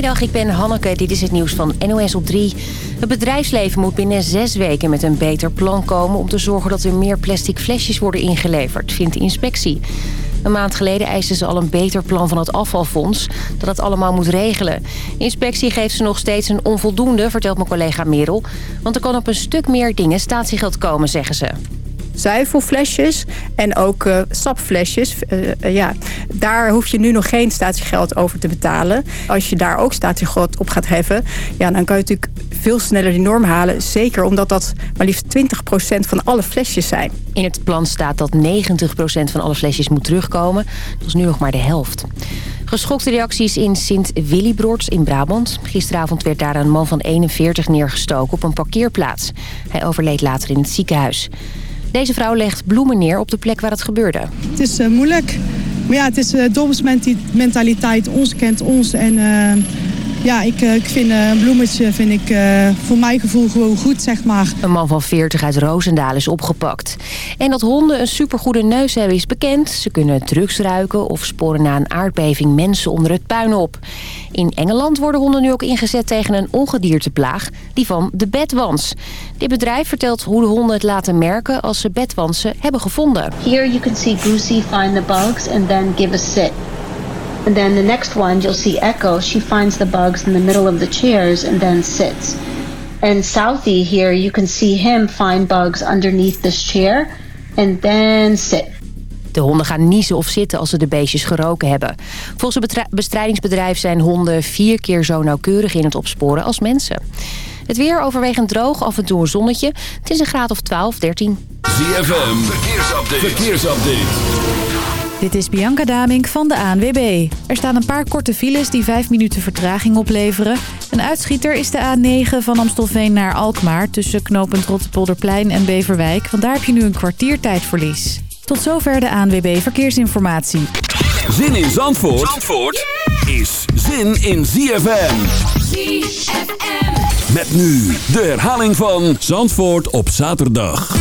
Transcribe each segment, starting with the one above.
Goedemiddag, ik ben Hanneke. Dit is het nieuws van NOS op 3. Het bedrijfsleven moet binnen zes weken met een beter plan komen... om te zorgen dat er meer plastic flesjes worden ingeleverd, vindt de inspectie. Een maand geleden eisten ze al een beter plan van het afvalfonds... dat het allemaal moet regelen. Inspectie geeft ze nog steeds een onvoldoende, vertelt mijn collega Merel. Want er kan op een stuk meer dingen statiegeld komen, zeggen ze zuivelflesjes en ook uh, sapflesjes. Uh, ja, daar hoef je nu nog geen statiegeld over te betalen. Als je daar ook statiegeld op gaat heffen... Ja, dan kan je natuurlijk veel sneller die norm halen. Zeker omdat dat maar liefst 20% van alle flesjes zijn. In het plan staat dat 90% van alle flesjes moet terugkomen. Dat is nu nog maar de helft. Geschokte reacties in Sint-Willibroorts in Brabant. Gisteravond werd daar een man van 41 neergestoken op een parkeerplaats. Hij overleed later in het ziekenhuis. Deze vrouw legt bloemen neer op de plek waar het gebeurde. Het is uh, moeilijk. Maar ja, het is uh, dorpsmentaliteit. Ons kent ons. En uh, ja, ik, ik vind een bloemetje vind ik, voor mijn gevoel gewoon goed, zeg maar. Een man van 40 uit Roosendaal is opgepakt. En dat honden een supergoede neus hebben is bekend. Ze kunnen drugs ruiken of sporen na een aardbeving mensen onder het puin op. In Engeland worden honden nu ook ingezet tegen een ongedierteplaag, die van de bedwans. Dit bedrijf vertelt hoe de honden het laten merken als ze bedwansen hebben gevonden. Here you can see Goosey find the bugs and then give a sit. And then the next one you'll see Echo. She finds the bugs in the middle of the chairs and then sits. And Southie here you can see him find bugs underneath this chair and then sit. De honden gaan niezen of zitten als ze de beestjes geroken hebben. Volgens het bestrijdingsbedrijf zijn honden vier keer zo nauwkeurig in het opsporen als mensen. Het weer overwegend droog, af en toe een zonnetje. Het is een graad of 12, 13. ZFM, verkeersupdate. verkeersupdate. Dit is Bianca Damink van de ANWB. Er staan een paar korte files die 5 minuten vertraging opleveren. Een uitschieter is de A9 van Amstelveen naar Alkmaar... tussen knooppunt Rotterpolderplein en Beverwijk... want daar heb je nu een kwartiertijdverlies. Tot zover de ANWB Verkeersinformatie. Zin in Zandvoort, Zandvoort is zin in ZFM. ZFM. Met nu de herhaling van Zandvoort op zaterdag.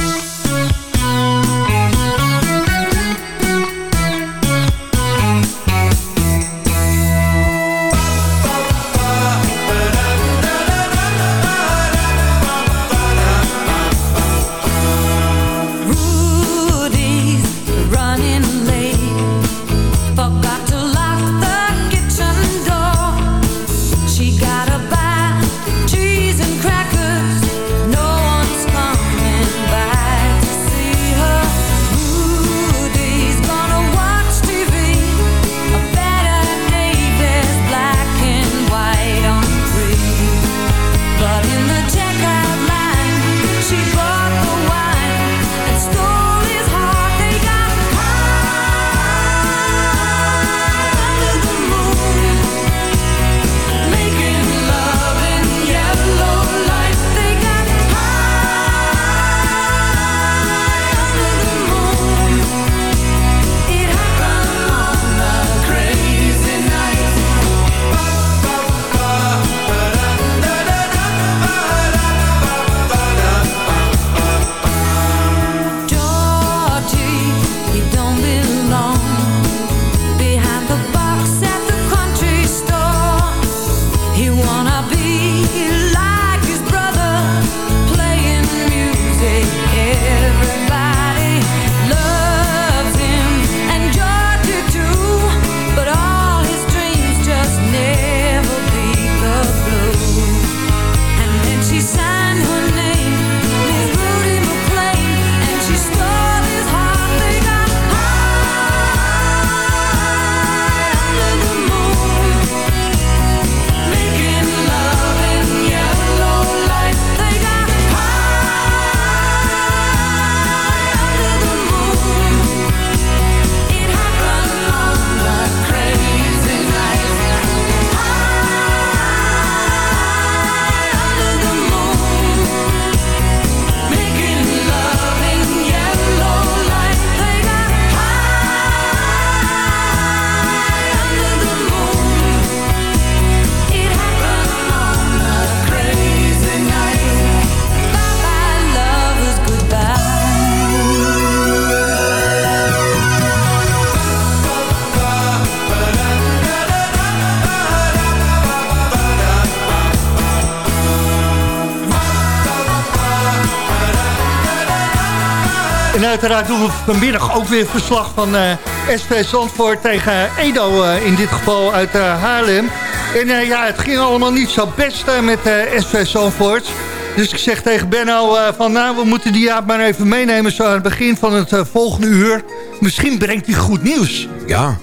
Uiteraard doen we vanmiddag ook weer verslag van uh, SV Zandvoort tegen Edo, in dit geval uit Haarlem. En ja, het ging allemaal niet zo best met SV Zandvoort. Dus ik zeg tegen Benno van nou, we moeten die Jaap maar even meenemen zo aan het begin van het volgende uur. Misschien brengt hij goed nieuws. Ja,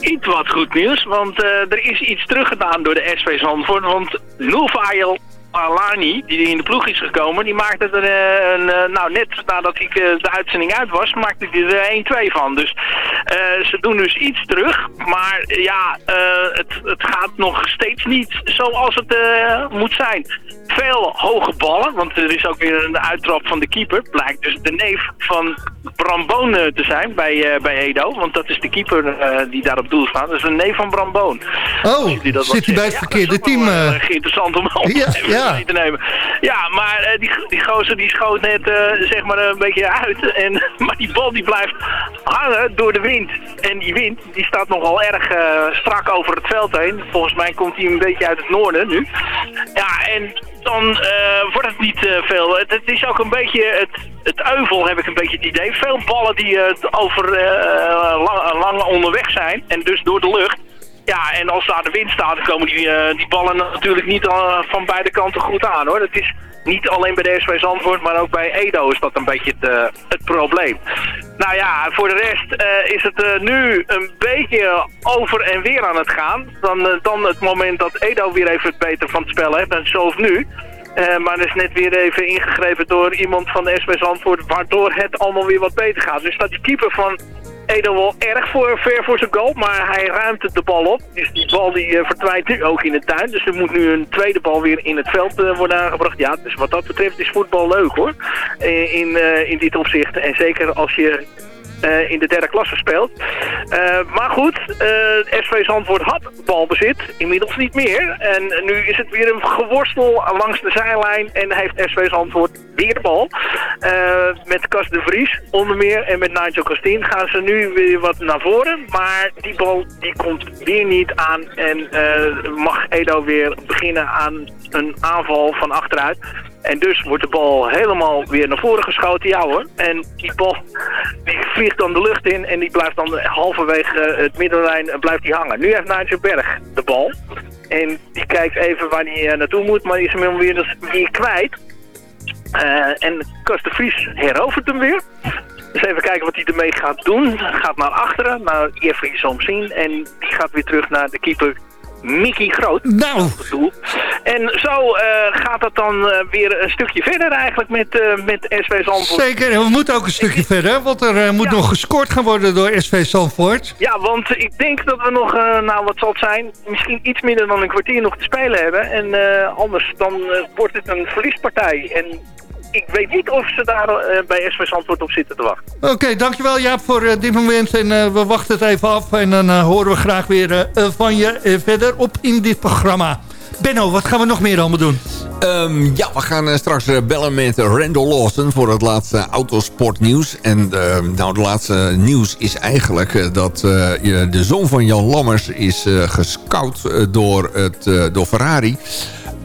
iets wat goed nieuws, want uh, er is iets teruggedaan door de SV Zandvoort. Want Noelfail Alani, die in de ploeg is gekomen, die maakte er uh, een, uh, nou net nadat ik uh, de uitzending uit was, maakte hij er 1-2 van. Dus ze doen dus iets terug, maar ja, het, het gaat nog steeds niet zoals het moet zijn veel hoge ballen. Want er is ook weer een uittrap van de keeper. Blijkt dus de neef van Bramboon te zijn bij, uh, bij Edo. Want dat is de keeper uh, die daar op doel staat. Dat is een neef van Bramboon. Oh, zit hij bij het verkeerde team? Interessant om op ja, ja. te nemen. Ja, maar die, die gozer die schoot net zeg maar een beetje uit. En, maar die bal die blijft hangen door de wind. En die wind die staat nogal erg strak over het veld heen. Volgens mij komt hij een beetje uit het noorden nu. Ja, en dan uh, wordt het niet uh, veel. Het, het, is ook een beetje, het, het euvel heb ik een beetje het idee. Veel ballen die uh, over lang, lang, onderweg zijn en dus door de lucht. Ja, en als daar de wind staat, dan komen die ballen natuurlijk niet van beide kanten goed aan hoor. Dat is niet alleen bij de SV Zandvoort, maar ook bij Edo is dat een beetje het, het probleem. Nou ja, voor de rest is het nu een beetje over en weer aan het gaan. Dan, dan het moment dat Edo weer even het beter van het spel heeft, en zoals nu. Uh, maar er is net weer even ingegrepen door iemand van de SV Zandvoort, waardoor het allemaal weer wat beter gaat. Dus staat die keeper van Edo wel erg voor, ver voor zijn goal, maar hij ruimt de bal op. Dus die bal die uh, verdwijnt nu ook in de tuin. Dus er moet nu een tweede bal weer in het veld uh, worden aangebracht. Ja, dus wat dat betreft is voetbal leuk hoor, in, in dit opzicht. En zeker als je uh, in de derde klasse speelt. Uh, maar goed, uh, SV Zandvoort had balbezit, inmiddels niet meer. En nu is het weer een geworstel langs de zijlijn en heeft SV Zandvoort weer de bal. met Cas de Vries onder meer en met Nigel Costin gaan ze nu weer wat naar voren. Maar die bal die komt weer niet aan en mag Edo weer beginnen aan een aanval van achteruit. En dus wordt de bal helemaal weer naar voren geschoten. Ja hoor. En die bal die vliegt dan de lucht in en die blijft dan halverwege het middenlijn blijft die hangen. Nu heeft Nigel Berg de bal. En die kijkt even waar hij eh, naartoe moet, maar die is hem weer, dus weer kwijt. Uh, en Kost de Vries herovert hem weer. Dus even kijken wat hij ermee gaat doen. Gaat naar achteren, naar Jeffrey Somsien. En die gaat weer terug naar de keeper Mickey Groot. Nou. En zo uh, gaat het dan uh, weer een stukje verder eigenlijk met, uh, met SV Zandvoort. Zeker, en we moeten ook een stukje verder, want er moet ja. nog gescoord gaan worden door SV Zandvoort. Ja, want ik denk dat we nog, nou wat zal het zijn, misschien iets minder dan een kwartier nog te spelen hebben. En anders dan wordt het een verliespartij. En ik weet niet of ze daar uh, bij SV Zandvoort op zitten te wachten. Oké, okay, dankjewel Jaap voor uh, dit moment. En uh, we wachten het even af. En dan horen we graag weer van je verder op in dit programma. Benno, wat gaan we nog meer allemaal doen? Um, ja, we gaan straks bellen met Randall Lawson voor het laatste autosportnieuws. En ehm, nou, het laatste nieuws is eigenlijk dat de zoon van Jan Lammers is gescout door, het, door Ferrari...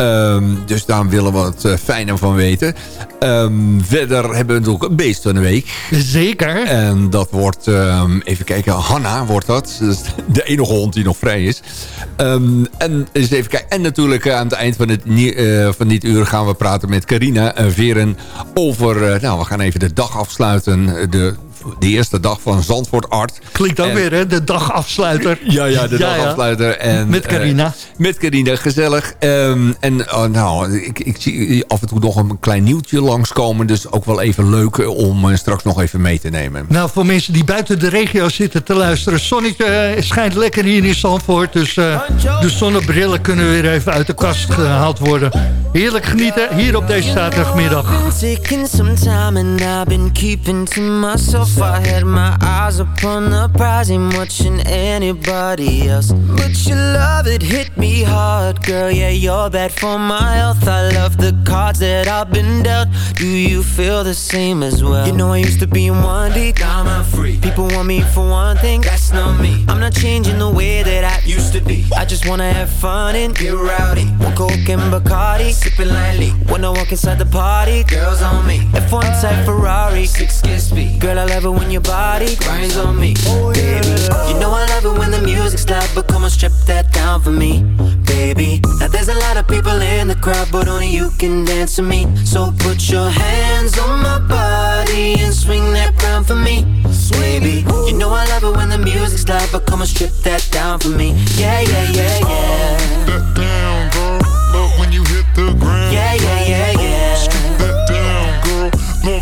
Um, dus daar willen we het uh, fijner van weten. Um, verder hebben we natuurlijk een beest van de week. Zeker. En dat wordt, um, even kijken, Hanna wordt dat. dat de enige hond die nog vrij is. en, eens even kijken. en natuurlijk uh, aan het eind van, het, uh, van dit uur gaan we praten met Carina Veren over... nou, we gaan even de dag afsluiten. De de eerste dag van Zandvoort Art. Klinkt ook weer, hè? De dagafsluiter. Ja, ja, de dagafsluiter. En, met Carina. Uh, met Carina, gezellig. Um, en uh, nou, ik, ik zie af en toe nog een klein nieuwtje langskomen. Dus ook wel even leuk om uh, straks nog even mee te nemen. Nou, voor mensen die buiten de regio zitten te luisteren. Zonnetje schijnt lekker hier in Zandvoort. Dus de zonnebrillen kunnen weer even uit de kast gehaald worden. Heerlijk genieten hier op deze zaterdagmiddag. myself I had my eyes upon the prize Ain't watching anybody else But your love it hit me hard, girl. Yeah, you're bad for my health. I love the cards that I've been dealt. Do you feel the same as well? You know I used to be in one deep, now I'm free. People want me for one thing, that's not me. I'm not changing the way that I used to be. I just wanna have fun and get rowdy. One coke and Bacardi, sipping lightly. When I walk inside the party, girls on me. F1 type Ferrari, six kiss speed. Girl, I love it when your body grinds on me, baby. You know I love it when the music's loud, but come on, strip that down for me, baby. Now there's a lot of people in the crowd, but only you can dance to me. So put your hands on my body and swing that crown for me, baby. You know I love it when the music's loud, but come on, strip that down for me. Yeah, yeah, yeah, yeah. That down, girl. Love when you hit the ground. Yeah, yeah, yeah, yeah.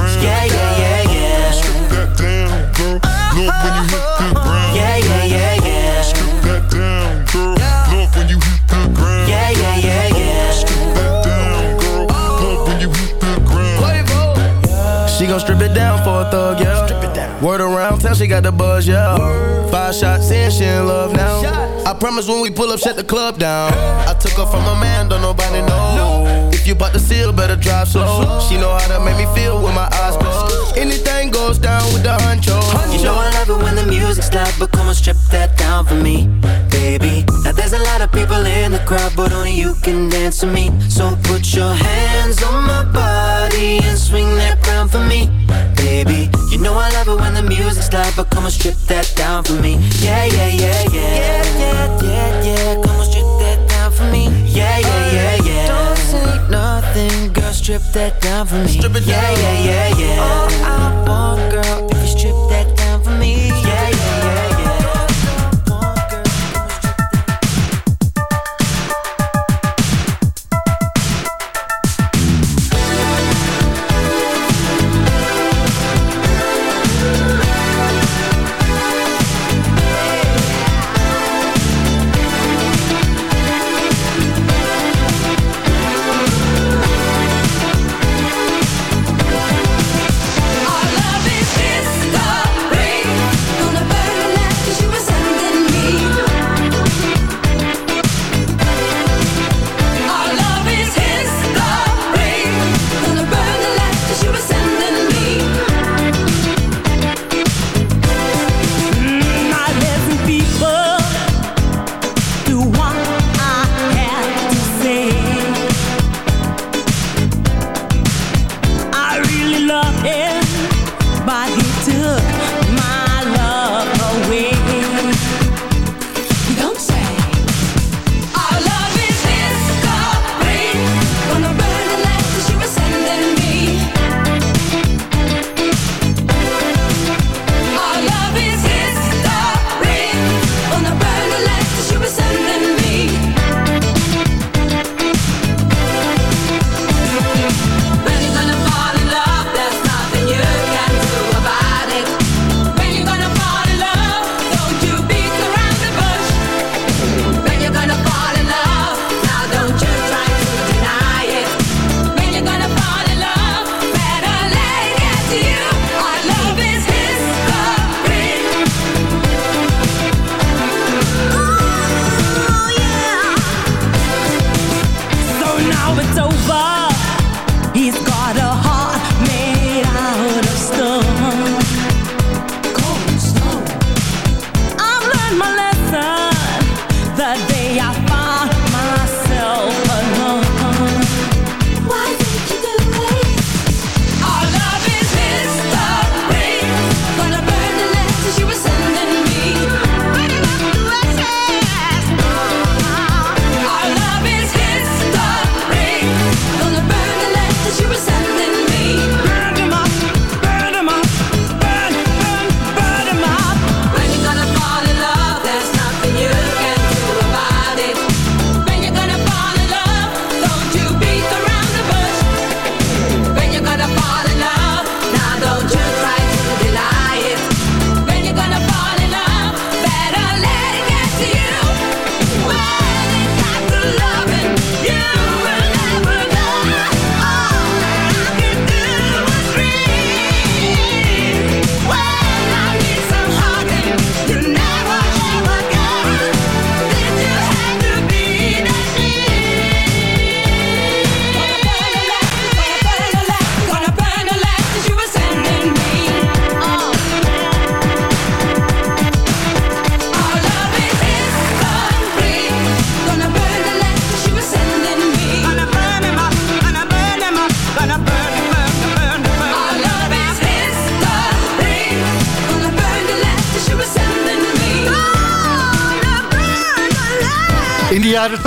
Ground. Yeah, yeah, yeah, yeah. Strip that down, girl. Love when you hit the ground. Yeah, yeah, yeah, yeah. Strip that down, girl. Love when you hit the ground. Yeah, yeah, yeah, yeah. Strip that down, girl. Love when you hit the ground. She gon' strip it down for a thug, yeah. Strip it down. Word around town, she got the buzz, yeah. Five shots in, she in love now. I promise when we pull up, shut the club down. I took her from a man, don't nobody know. If you bought the seal, better drive slow. She know how to make me feel with my eyes closed. Anything goes down with the honcho. You know I love it when the music's loud, but come on, strip that down for me, baby. Now there's a lot of people in the crowd, but only you can dance to me. So put your hands on my body and swing that crown for me, baby. You know I love it when the music's loud, but come on, strip that down for me. Yeah, yeah, yeah, yeah. Yeah, yeah, yeah, yeah. Come on, strip that down for me. Yeah, yeah, yeah, yeah. Nothing, girl, strip that down for me. Strip it yeah, yeah, yeah, yeah. All I want, girl, if you strip that down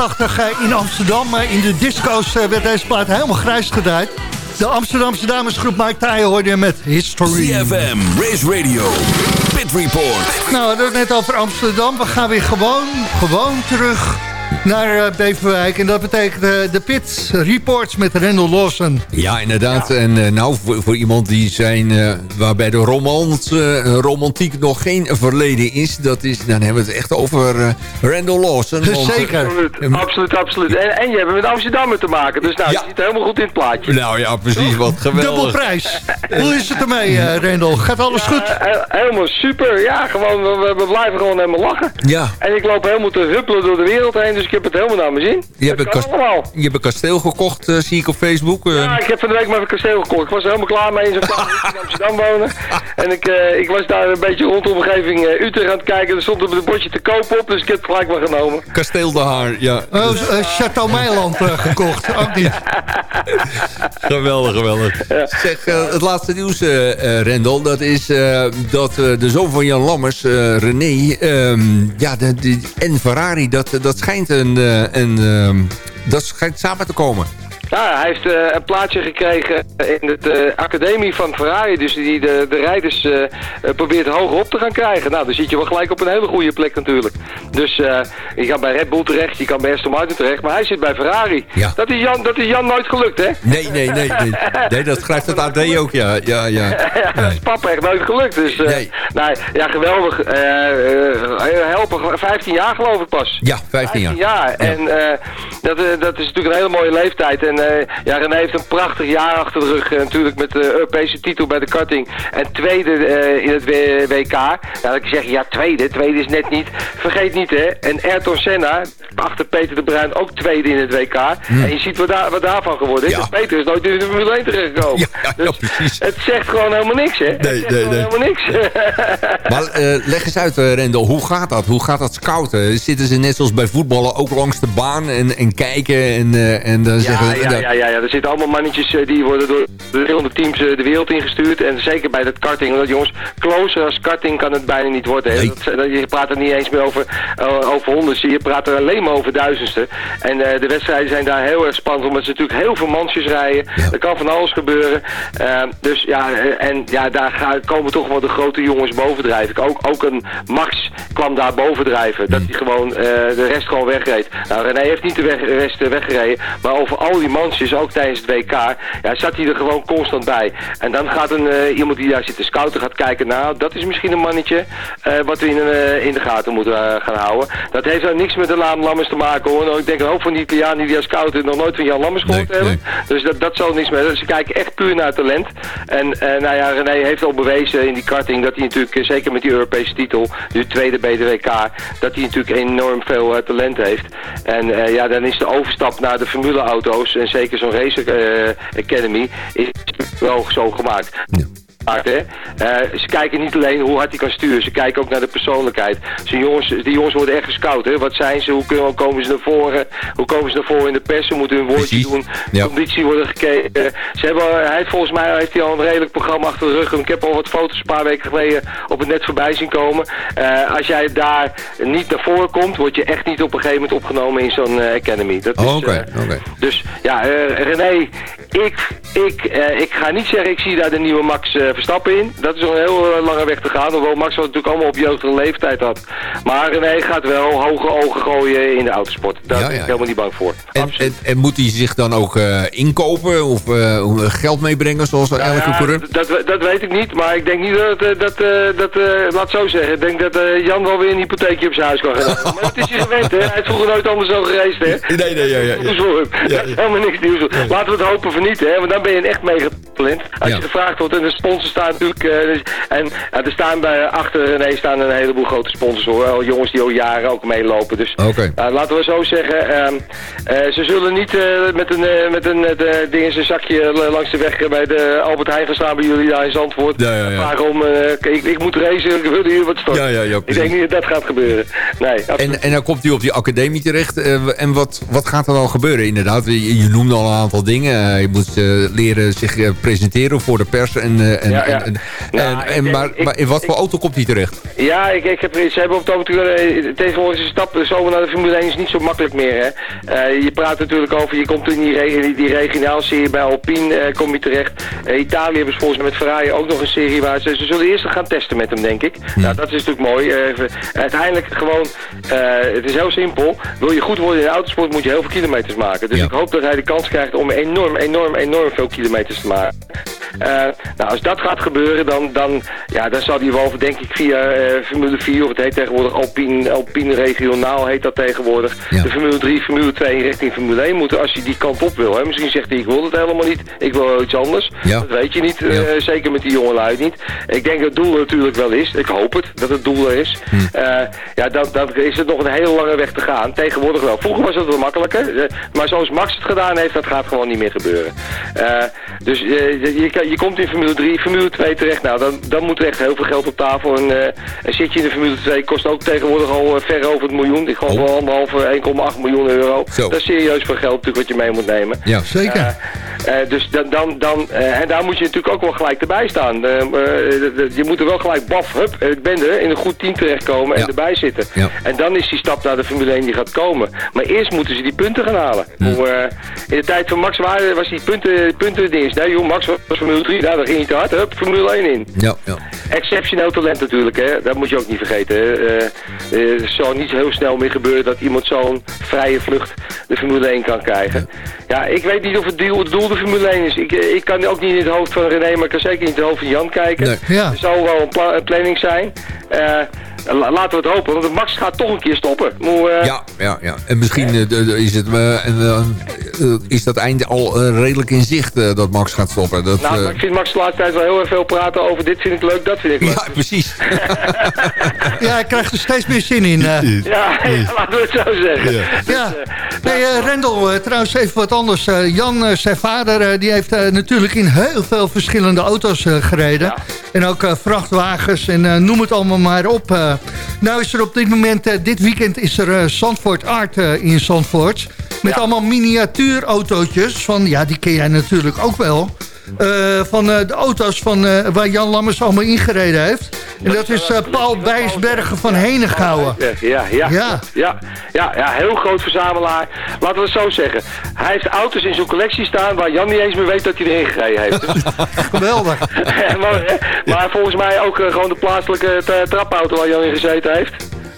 80 eh, in Amsterdam, eh, in de disco's eh, werd deze plaat helemaal grijs gedraaid. De Amsterdamse damesgroep Mike Tye hoorde je met History. CFM, Race Radio, Pit Report. Nou, we hadden het net over Amsterdam. We gaan weer gewoon, gewoon terug naar eh, Beverwijk. En dat betekent eh, de Pit Reports met Randall Lawson. Ja, inderdaad. En eh, nou, voor, voor iemand die zijn, eh, waarbij de romantiek nog geen verleden is, dat is, dan hebben we het echt over eh, Randall Lawson. Want, eh, Absoluut, absoluut, absoluut. En, en je hebt met Amsterdammer te maken, dus nou, je zit helemaal goed in het plaatje. Nou ja, precies, wat geweldig. Dubbel prijs. Hoe is het ermee, eh Randall? Gaat alles goed? He- helemaal super, ja, gewoon, we, we blijven gewoon helemaal lachen. Ja. En ik loop helemaal te huppelen door de wereld heen, dus ik heb het helemaal naar mijn zin. Je hebt, een allemaal. je hebt een kasteel gekocht, eh, zie ik op Facebook. eh. Ja, ik heb van de week maar een kasteel gekocht. Ik was er helemaal klaar mee in zo'n in Amsterdam wonen. En ik, eh, ik was daar een beetje rond de omgeving eh, Utrecht aan het kijken. Er stond op het bordje te koop op, dus ik heb het gelijk maar genomen. Kasteel de Haar, ja. Oh, Chateau Meiland gekocht. Ook niet. Geweldig, geweldig. Zeg, het laatste nieuws, eh eh, Rendel, dat is eh, dat de zoon van Jan Lammers, René, ehm, ja, de, de- en Ferrari, dat, dat schijnt een, eh, een ehm, dat schijnt samen te komen. Ja, hij heeft eh, een plaatsje gekregen in de eh, academie van Ferrari. Dus die de, de rijders eh, eh, probeert hoger op te gaan krijgen. Nou, dan zit je wel gelijk op een hele goede plek natuurlijk. Dus eh, je kan bij Red Bull terecht, je kan bij Aston Martin terecht. Maar hij zit bij Ferrari. Dat, is Jan, dat is Jan nooit gelukt, hè? Nee, nee, nee, nee. Nee, dat schrijft het AD ook, ja. ja, ja. Ja, dat is papa echt nooit gelukt. Dus, eh, nou, ja, geweldig. Eh, eh, helpen, 15 jaar geloof ik pas. Ja, 15 jaar. Ja, en eh, dat, eh, dat is natuurlijk een hele mooie leeftijd. En eh, ja, René heeft een prachtig jaar achter de rug. eh, natuurlijk met de Europese titel bij de karting. En tweede eh, in het WK. Ja, kan je zeggen, ja, tweede. Tweede is net niet. Vergeet niet, hè. En Ayrton Senna, achter Peter de Bruin, ook tweede in het WK. Hmm. En je ziet wat, daar, wat daarvan geworden is. Dus Peter is nooit in de Formule 1 terechtgekomen. dus het zegt gewoon helemaal niks, hè. Het nee, nee. helemaal niks. Maar eh, leg eens uit, eh, Rendel, hoe gaat dat? Hoe gaat dat scouten? Zitten ze net zoals bij voetballen ook langs de baan en, en kijken en, eh, en dan Ja, zeggen... ja, ja, ja, ja, er zitten allemaal mannetjes eh, die worden door de verschillende teams eh, de wereld ingestuurd. En zeker bij dat karting, want jongens, closer als karting kan het bijna niet worden. Dat, dat- je praat er niet eens meer over, eh, over honderdste, je praat er alleen maar over duizendste. En de wedstrijden zijn daar heel erg spannend, omdat ze natuurlijk heel veel mansjes rijden. Er kan van alles gebeuren. Eh, dus ja, en ja, daar gaan, komen toch wel de grote jongens bovendrijven. Ook, ook een Max kwam daar bovendrijven, dat hij gewoon de rest gewoon wegreed. Nou, René heeft niet de weg, rest weggereden, maar over al die mansjes, ook tijdens het WK, ja, zat hij er gewoon constant bij. En dan gaat een, eh, iemand die daar zit te scouten gaat kijken, nou, dat is misschien een mannetje eh, wat we in, eh, in de gaten moeten gaan houden. Dat heeft nou niks met de Laan Lammers te maken hoor. Nou, ik denk een hoop van die Italianen die als scouten nog nooit van Jan Lammers gehoord hebben. Dus dat, dat zal niks meer. Ze kijken echt puur naar talent. En nou ja, René heeft al bewezen in die karting dat hij natuurlijk, zeker met die Europese titel, nu tweede bij de WK, dat hij natuurlijk enorm veel talent heeft. En ja, dan is de overstap naar de formuleauto's en zeker zo'n Race eh, Academy is wel zo gemaakt. Hè. Eh, ze kijken niet alleen hoe hard hij kan sturen, ze kijken ook naar de persoonlijkheid. Zo'n jongens, die jongens worden echt gescout. Hè. Wat zijn ze? Hoe kunnen- hoe komen ze naar voren? Hoe komen ze naar voren in de pers? Ze moeten hun woordje doen. Ja. Conditie worden gekeken. Ze hebben, hij volgens mij heeft hij al een redelijk programma achter de rug. Ik heb al wat foto's een paar weken geleden op het net voorbij zien komen. Eh, als jij daar niet naar voren komt, word je echt niet op een gegeven moment opgenomen in zo'n eh, academy. Dat Oh, Oké, dus ja, René, ik, ik, ik ga niet zeggen ik zie daar de nieuwe Max Verstappen in. Dat is nog een heel eh, lange weg te gaan, hoewel Max wat natuurlijk allemaal op jeugdige leeftijd had. Maar René gaat wel hoge ogen gooien in de autosport. Daar Ja, ben ik ja, helemaal niet bang voor. En, en, en moet hij zich dan ook eh, inkopen of eh, geld meebrengen zoals elke Nou Ja, coureur? dat, dat weet ik niet, maar ik denk niet dat, dat, dat laat het zo zeggen, ik denk dat Jan wel weer een hypotheekje op zijn huis kan gaan Maar dat is hij gewend, hè. Hij heeft vroeger nooit anders zo gereisd, hè. Nee, nee, ja, ja. Hem. Dat is helemaal niks nieuws. Laten we het hopen voor niet, hè, want dan ben je een echt mega talent. Als Ja. je gevraagd wordt en de sponsors staan natuurlijk, eh, dus- en er staan bij, achter René staan een heleboel grote sponsors, hoor. Al jongens die al jaren ook meelopen, dus laten we zo zeggen, ehm, eh, ze zullen niet eh, met een, met een ding in zijn zakje langs de weg bij de Albert Heijn gaan staan bij jullie daar in Zandvoort. Ja, ja, ja. Vragen om, ik, ik moet racen, ik wil hier wat storten. Ja, ja, ja, ik denk niet dat dat gaat gebeuren. Nee. En, en dan komt hij op die academie terecht. en wat, wat gaat er dan gebeuren inderdaad? Je, je noemde al een aantal dingen. Eh, moet leren zich presenteren voor de pers. En, en, Ja, ja. en, en, maar, ik- maar in wat voor auto komt hij terecht? Ja, ik, ik heb, ze hebben op het ogenblik, eh, tegenwoordig is de stap zo naar de Formule 1 is niet zo makkelijk meer. Hè. Eh, je praat natuurlijk over, je komt in die, re- die, die regionaal serie bij Alpine eh, kom je terecht. Italië hebben ze volgens mij met Ferrari ook nog een serie waar ze, ze zullen eerst gaan testen met hem, denk ik. Nou, dat is natuurlijk mooi. Uiteindelijk gewoon, het is heel simpel. Wil je goed worden in de autosport moet je heel veel kilometers maken. Dus ik hoop dat hij de kans krijgt om enorm, enorm, enorm veel kilometers te maken. Nou, als dat gaat gebeuren, dan, dan, ja, dan zal hij wel, denk ik, via eh, Formule 4, of het heet tegenwoordig Alpine, Alpine Regionaal heet dat tegenwoordig, de Formule 3, Formule 2 richting Formule 1 moeten als hij die kant op wil. Hè. Misschien zegt hij, ik wil het helemaal niet, ik wil iets anders. Ja. Dat weet je niet, eh, zeker met die jongelui niet. Ik denk dat het doel natuurlijk wel is, ik hoop het, dat het doel er is. Eh, ja, dan, dan is het nog een hele lange weg te gaan. Tegenwoordig wel. Vroeger was het wel makkelijker, maar zoals Max het gedaan heeft, dat gaat gewoon niet meer gebeuren. Dus je, je, je komt in Formule 3, Formule 2 terecht. Nou, dan, dan moet er echt heel veel geld op tafel. En eh, een zitje in de Formule 2 kost ook tegenwoordig al eh, ver over het miljoen. Ik geloof wel anderhalve, 1,8 miljoen euro. Zo. Dat is serieus veel geld natuurlijk wat je mee moet nemen. Ja, zeker. Eh, dus dan, dan, dan eh, en daar moet je natuurlijk ook wel gelijk erbij staan. Eh, eh, je moet er wel gelijk, baf, hup, eh, ik ben er, in een goed team terechtkomen en erbij zitten. Ja. En dan is die stap naar de Formule 1 die gaat komen. Maar eerst moeten ze die punten gaan halen. Hoe, eh, in de tijd van Max waren, was die punten, punten ding. Nee joh, Max was Formule 3, nou, daar ging hij te hard, hup, Formule 1 in. Ja, ja. Exceptioneel talent natuurlijk, hè. dat moet je ook niet vergeten. Eh, eh, het zal niet heel snel meer gebeuren dat iemand zo'n vrije vlucht de Formule 1 kan krijgen. Ja, ik weet niet of het doel, de Formule 1 is. Ik, eh, ik kan ook niet in het hoofd van René, maar ik kan zeker niet in het hoofd van Jan kijken. Nee. Ja. Er zal wel een, pla- een planning zijn. La- laten we het hopen, want Max gaat toch een keer stoppen. Ja, ja, ja. En misschien is, het, en, is dat einde al redelijk in zicht dat Max gaat stoppen. Dat, Nou, ik vind Max de laatste tijd wel heel erg veel praten over dit vind ik leuk, dat ja, precies. Ja, hij krijgt er steeds meer zin in. eh. Ja, laten we het zo zeggen. Ja. Nee, eh, Rendel, eh, trouwens even wat anders. Eh, Jan, eh, zijn vader, eh, die heeft eh, natuurlijk in heel veel verschillende auto's eh, gereden. En ook eh, vrachtwagens en eh, noem het allemaal maar op. eh. nou is er op dit moment, eh, dit weekend is er eh, Zandvoort Art eh, in Zandvoort. Met allemaal miniatuurautootjes van, ja, die ken jij natuurlijk ook wel. Eh, van eh, de auto's van, eh, waar Jan Lammers allemaal ingereden heeft. En dat is eh, Paul Bijsbergen van Henegouwen. Ja, ja, Ja. ja. Ja, ja, heel groot verzamelaar. Laten we het zo zeggen. Hij heeft auto's in zijn collectie staan waar Jan niet eens meer weet dat hij erin gereden heeft. Geweldig. maar, maar volgens mij ook gewoon de plaatselijke tra- trapauto waar Jan in gezeten heeft.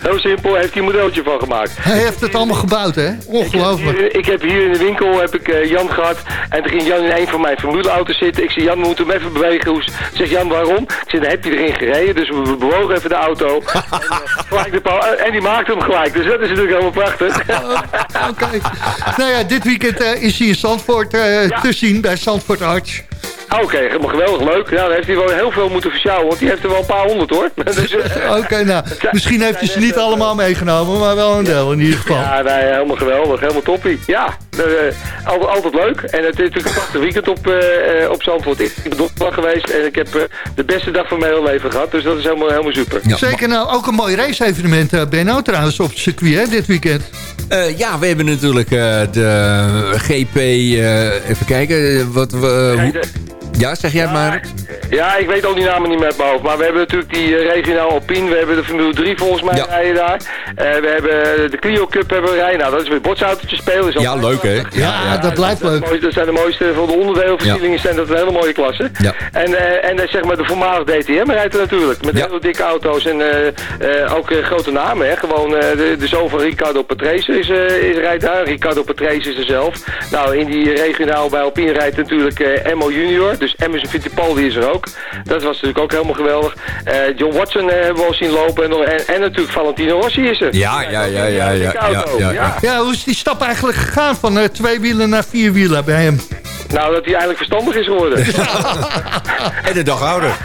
Heel simpel, heeft hij een modeltje van gemaakt. Hij heeft het allemaal gebouwd, hè? Ongelooflijk. Hier- Ik heb hier in de winkel heb ik eh, Jan gehad. En toen ging Jan in een van mijn formuleauto's zitten. Ik zei, Jan, we moeten hem even bewegen. Hoe zeg Jan, waarom? Ik zei, dan heb je erin gereden. Dus we bewogen even de auto. en, eh, de paal- en die maakte hem gelijk. Dus dat is natuurlijk helemaal prachtig. Oké. Nou ja, dit weekend eh, is hij in Zandvoort te zien bij Zandvoort Arts. Oké, helemaal geweldig leuk. Ja, dan heeft hij wel heel veel moeten versjouwen. Want die heeft er wel een paar honderd hoor. dus, eh, Oké, nou, misschien heeft hij ze niet allemaal meegenomen, maar wel een deel in ieder geval. Ja, nee, helemaal geweldig. Helemaal toppie. Ja, altijd, altijd leuk. En het is natuurlijk een prachtig weekend op, eh, eh, op Zandvoort. Ik ben donderdag geweest en ik heb eh, de beste dag van mijn hele leven gehad. Dus dat is helemaal, helemaal super. Zeker nou, ook een mooi race-evenement, eh, Benno, trouwens, op het circuit, hè, dit weekend. Eh, ja, we hebben natuurlijk eh, de GP... eh, even kijken, eh, wat we... Hoe- ja, zeg jij maar. Ja, ik weet al die namen niet meer uit mijn hoofd. Maar we hebben natuurlijk die eh, regionaal Alpine. We hebben de Formule 3 volgens mij Ja. rijden daar. Eh, we hebben de Clio Cup hebben we rijden. Nou, dat is weer botsautootjes spelen. is Ja, leuk hè? Ja, dat blijft Dat, leuk. dat zijn de mooiste van de onderdeelverzielingen. Zijn dat een hele mooie klasse. Ja. En, eh, en eh, zeg maar de voormalig DTM rijdt er natuurlijk. Met hele dikke auto's en eh, eh, ook eh, grote namen. Hè. Gewoon eh, de, de zoon van Ricardo Patrese is, eh, is, rijdt daar. Ricardo Patrese is er zelf. Nou, in die regionaal bij Alpine rijdt natuurlijk eh Emmo Junior. Dus Emerson Fittipaldi is er ook. Dat was natuurlijk ook helemaal geweldig. Eh, John Watson eh, hebben we al zien lopen. En, en, en natuurlijk Valentino Rossi is er. Ja, ja, ja, ja, ja, ja, auto. ja, ja. Ja, hoe is die stap eigenlijk gegaan van eh, twee wielen naar vier wielen bij hem? Nou, dat hij eigenlijk verstandig is geworden. En de dag ouder.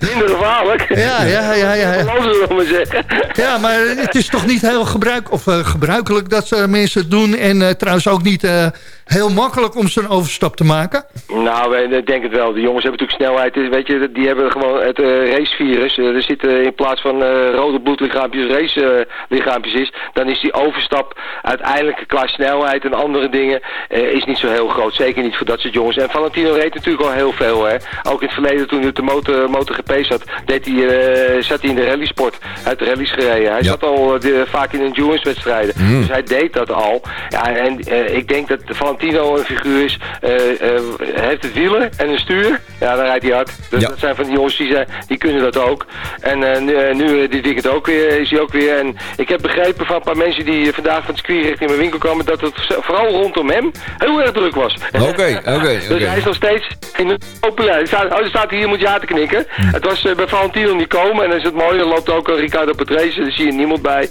Minder gevaarlijk. Ja, ja, ja, ja. ja. Maar zeggen. Ja, maar het is toch niet heel gebruik, of, gebruikelijk dat ze mensen het doen. En trouwens ook niet eh, heel makkelijk om zo'n overstap te maken. Nou, ik denk het wel. De jongens hebben natuurlijk snelheid. Dus Weet je, die hebben gewoon het eh, racevirus. Eh, er zitten in plaats van eh, rode bloedlichaampjes racelichaampjes is. Dan is die overstap uiteindelijk qua snelheid en andere dingen eh, is niet zo heel groot. Zeker niet voor dat soort jongens. En Valentino reed natuurlijk al heel veel. Hè. Ook in het verleden toen hij op de motor, MotoGP zat, deed hij, eh, zat hij in de rallysport. Hij heeft rallies gereden. Hij zat al eh, de- vaak in endurance wedstrijden. Mm. Dus hij deed dat al. Ja, en eh, ik denk dat Valentino een figuur is. eh, eh, hij heeft het wielen en een stuur. Ja, dan rijdt hij hard. Dus Dat zijn van die jongens die, zijn, die kunnen dat ook. En eh, nu, nu die ik het ook weer, is hij ook weer. En ik heb begrepen van een paar mensen die vandaag van het circuit richting mijn winkel kwamen, dat het vooral rondom hem heel erg druk was. Oké, oké, Dus hij is nog steeds in de populair. Er staat, oh, er staat hier moet ja te knikken. Het was bij Valentino niet komen en dan is het mooi. Dan loopt ook een Ricardo Patrese, daar zie je niemand bij.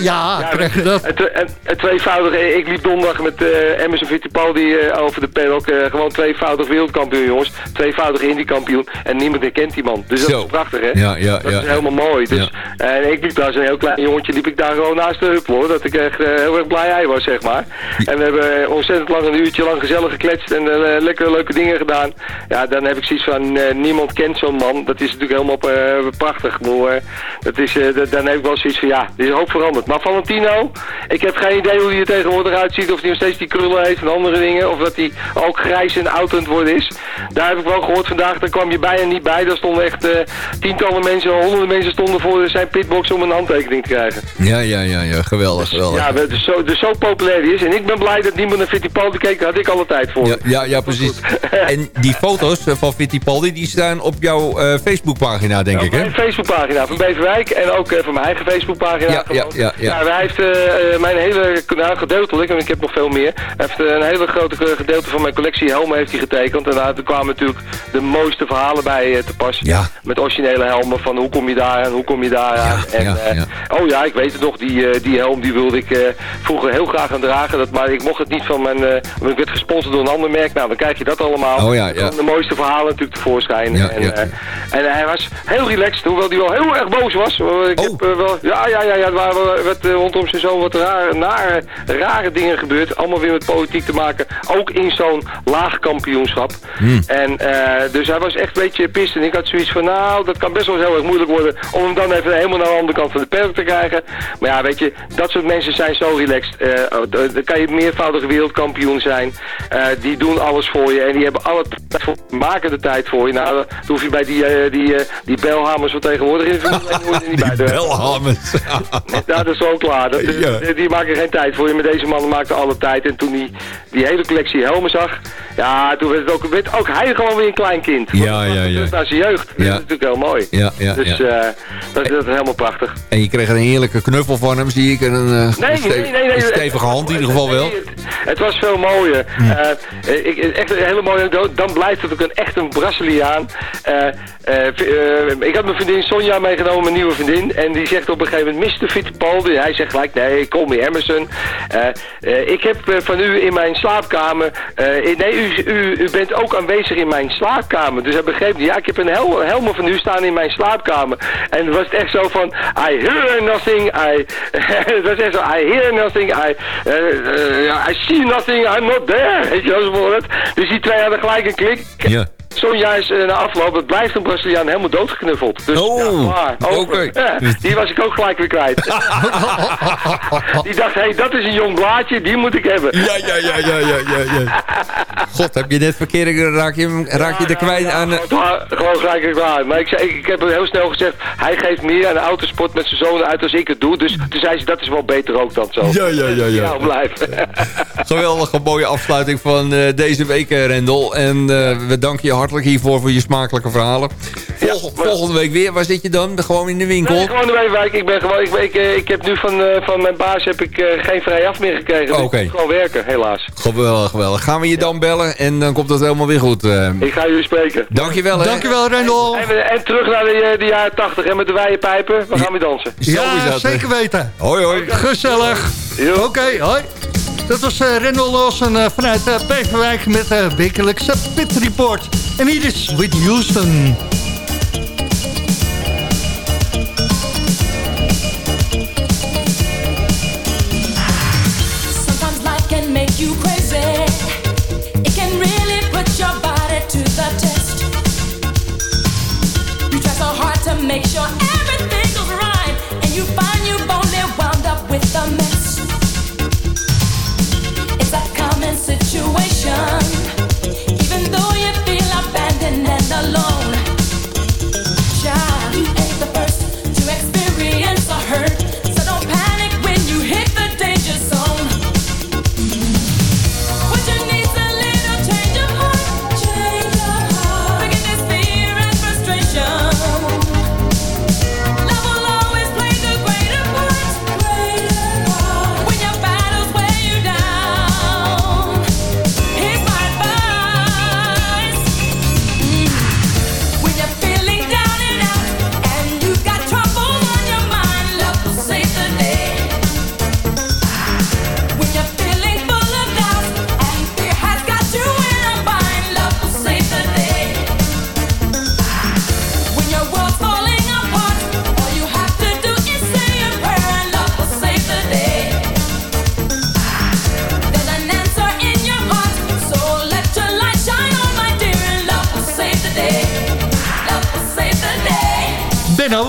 ja, krijg je dat. Het, het, het tweevoudige, ik liep donderdag met eh Emerson Fittipaldi eh, over de paddock. eh, gewoon tweevoudig wereldkampioen, jongens. Tweevoudig Indy-kampioen. En niemand herkent die man. Dus dat Zo. is prachtig, hè? Ja, ja, dat ja. is helemaal mooi. Dus, En ik liep daar een heel klein jongetje, liep ik daar gewoon naast de huppel, hoor. Dat ik echt eh, heel erg blij hij was, zeg maar. En we hebben eh, ontzettend lang, een uurtje lang gezellig gekletst en eh, lekkere leuke dingen gedaan. Ja, dan heb ik zoiets van, eh, niemand kent zo'n man. Dat is natuurlijk helemaal eh, prachtig. Eh, dat is, eh, dan heb ik wel zoiets van, ja, er is hoop veranderd. Maar Valentino, ik heb geen idee hoe hij er tegenwoordig uitziet. Of hij nog steeds die heeft en andere dingen. Of dat hij ook grijs en oud aan het worden is. Daar heb ik wel gehoord vandaag, daar kwam je bijna niet bij. Daar stonden echt eh, tientallen mensen, honderden mensen stonden voor zijn pitbox om een handtekening te krijgen. Ja, ja, ja, ja. Geweldig, geweldig. Ja, dus zo, dus zo populair die is. En ik ben blij dat niemand naar Fittipaldi keek. Daar had ik alle tijd voor. Ja, ja, ja, precies. En die foto's eh, van Fittipaldi, die staan op jouw eh, Facebookpagina, denk ik, Op hè? mijn Facebookpagina van Beverwijk en ook van mijn eigen Facebookpagina. Ja, ja, ja, ja. hij heeft eh, eh, mijn hele, nou gedeeltelijk, en ik heb nog veel meer, hij heeft eh, een hele grote ge- gedeelte van mijn collectie helmen heeft hij getekend. En daar kwamen natuurlijk de mooiste verhalen bij eh, te pas. Ja. Met originele helmen van hoe kom je daar aan, hoe kom je daar aan. en, ja, eh, ja. Oh ja, ik weet het nog, die, eh, die helm die wilde ik eh, vroeger heel graag aan dragen. Dat, maar ik mocht het niet van mijn, eh, want ik werd gesponsord door een ander merk. Nou, dan krijg je dat allemaal. Oh ja, De mooiste verhalen natuurlijk tevoorschijn. Ja, en, ja. eh, en hij was heel relaxed, hoewel hij wel heel erg boos was. Oh. Ik heb, eh, wel, ja, ja, ja, ja, er waren eh, rondom zijn zoon wat rare, nare, rare dingen gebeurd. Allemaal weer met politiek te maken. Ook in zo'n laag kampioenschap. Hmm. En eh, dus hij was echt een beetje pist. En ik had zoiets van, nou, dat kan best wel heel erg moeilijk worden om hem dan even helemaal naar de andere kant van de perk te krijgen. Maar ja, weet je, dat soort mensen zijn zo relaxed. Eh, oh, dan kan je meervoudige wereldkampioen zijn. Eh, die doen alles voor je en die hebben alle tijd voor, maken de tijd voor je. Nou, dan hoef je bij die, die, die belhamers van tegenwoordig in de Formule 1 hoort er niet bij. te- Belhamers. ja, dat is wel klaar. Dat, is- Ja. die, die maken geen tijd voor je. Maar deze man maakte alle tijd. En toen hij die hele collectie helmen zag... Ja, toen werd, het ook, werd ook hij gewoon weer een klein kind. Ja, ja, ja. Naar zijn jeugd. Dat is natuurlijk heel mooi. Ja, ja, Dus ja. eh, dat, is- dat is helemaal prachtig. En je kreeg een heerlijke knuffel van hem, zie ik. En een, eh, Nee, een ste- nee, nee, nee. een stevige hand in ieder geval wel. Nee, het, het was veel mooier. Eh, ik, echt een hele mooie. Dan blijft het ook een, echt een Braziliaan. Ik had mijn vriendin Sonja meegenomen, mijn nieuwe vriendin. En die zegt op een gegeven moment, Mr. Fittipaldi. Hij zegt gelijk, nee, call me Emerson. Ik heb eh, van u in mijn slaapkamer... eh, nee, u, u, u bent ook aanwezig in mijn slaapkamer. Dus hij begreep, ja, ik heb een hel, van u staan in mijn slaapkamer. En was echt zo van, I hear nothing, I... het was echt zo, I hear nothing, I, eh, eh, I see nothing, I'm not there. Weet je. Dus die twee hadden gelijk een klik. Ja. Sonja is eh, na afloop, het blijft een Braziliaan helemaal doodgeknuffeld. Dus, Oh, ja. Over. oké. Ja, die was ik ook gelijk weer kwijt. die dacht, hé, hey, dat is een jong blaadje, die moet ik hebben. Ja, ja, ja, ja, ja, ja, ja. God, heb je net verkeerd, raak je, raak je er kwijt aan... eh, Gewoon, gewoon gelijk weer klaar. Maar ik, zei, ik, ik heb heel snel gezegd, hij geeft meer aan de autosport met zijn zoon uit als ik het doe. Dus toen zei ze, dat is wel beter ook dan zo. Ja, ja, ja, ja. Nou, blijf. Geweldige mooie afsluiting van eh, deze week, eh, Rendel. En eh, we danken je hartelijk hiervoor voor je smakelijke verhalen. Volg- Volgende week weer, waar zit je dan? Gewoon in de winkel? Nee, gewoon de Weewijk. Ik ben gewoon, ik, ik, ik heb nu van, eh, van mijn baas heb ik eh, geen vrij af meer gekregen. Dus Oké. ik moet gewoon werken, helaas. Geweldig, geweldig. Gaan we je dan bellen en dan komt het helemaal weer goed. eh. Ik ga jullie spreken. Dankjewel, hè. Dankjewel, Rendel. En, en terug naar de, de jaren 80 en met de wijenpijpen. We gaan weer dansen. Ja, zeker weten. Hoi, hoi. Gezellig. Oké, hoi. Dat was eh Rendel Lawson eh, vanuit uh, Beverwijk met de wekelijkse Pit Report. En hier is Whitney Houston. situation.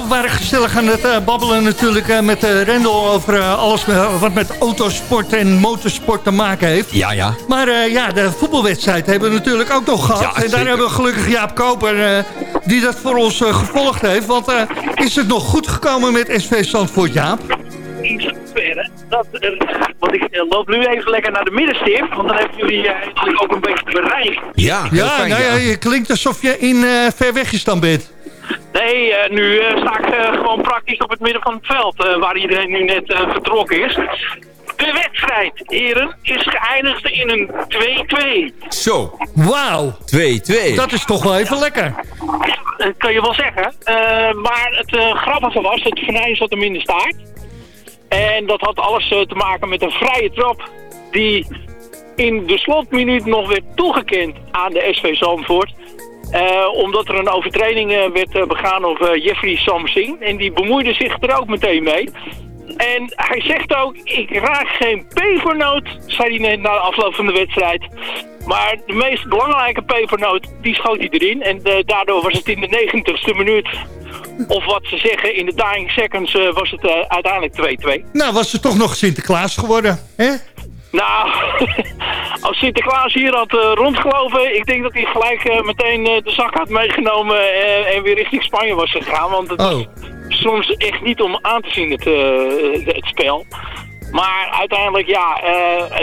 Waren gezellig aan het eh, babbelen natuurlijk eh, met uh, Rendel over eh, alles wat met autosport en motorsport te maken heeft. Ja, ja. Maar eh, ja, de voetbalwedstrijd hebben we natuurlijk ook nog gehad. Ja, en daar zeker. hebben we gelukkig Jaap Koper eh, die dat voor ons eh, gevolgd heeft. Want eh, is het nog goed gekomen met SV Zandvoort, Jaap? In zoverre dat er, want ik loop nu even lekker naar de middenstip, want dan hebben jullie eh, eigenlijk ook een beetje bereikt. Ja, Ja, fijn, nou ja, je klinkt alsof je in eh ver weggestaan bent. Nee, eh, nu eh, sta ik eh, gewoon praktisch op het midden van het veld, eh, waar iedereen nu net eh, vertrokken is. De wedstrijd, heren, is geëindigd in een 2-2. Zo, Wauw, 2-2. dat is toch wel even lekker. Dat kan je wel zeggen. Eh, maar het eh, grappige was, het venijn zat hem in de staart. En dat had alles te maken met een vrije trap die in de slotminuut nog werd toegekend aan de SV Zandvoort. Eh, omdat er een overtreding eh, werd eh, begaan op Jeffrey Samsing. En die bemoeide zich er ook meteen mee. En hij zegt ook, ik raak geen pepernoot, zei hij na de afloop van de wedstrijd. Maar de meest belangrijke pepernoot, die schoot hij erin. En daardoor was het in de negentigste minuut, of wat ze zeggen in de dying seconds, was het uiteindelijk 2-2. Nou, was er toch nog Sinterklaas geworden, hè? Nou, als Sinterklaas hier had eh, rondgelopen, ik denk dat hij gelijk eh, meteen eh, de zak had meegenomen en, weer richting Spanje was gegaan. Want het Oh. was soms echt niet om aan te zien, het, het spel. Maar uiteindelijk, ja,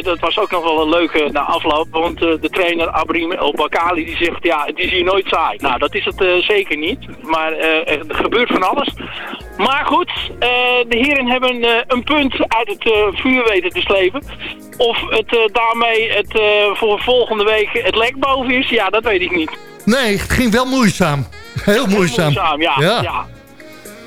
dat was ook nog wel een leuke na afloop. Want de trainer Abrim El Bakali die zegt, ja, het is hier nooit saai. Nou, dat is het zeker niet. Maar er gebeurt van alles. Maar goed, de heren hebben een punt uit het vuur weten te slepen. Of het eh, daarmee het, eh, voor volgende week het lek boven is, ja, dat weet ik niet. Nee, het ging wel moeizaam. Heel moeizaam. Moeizaam, ja. Ja. ja.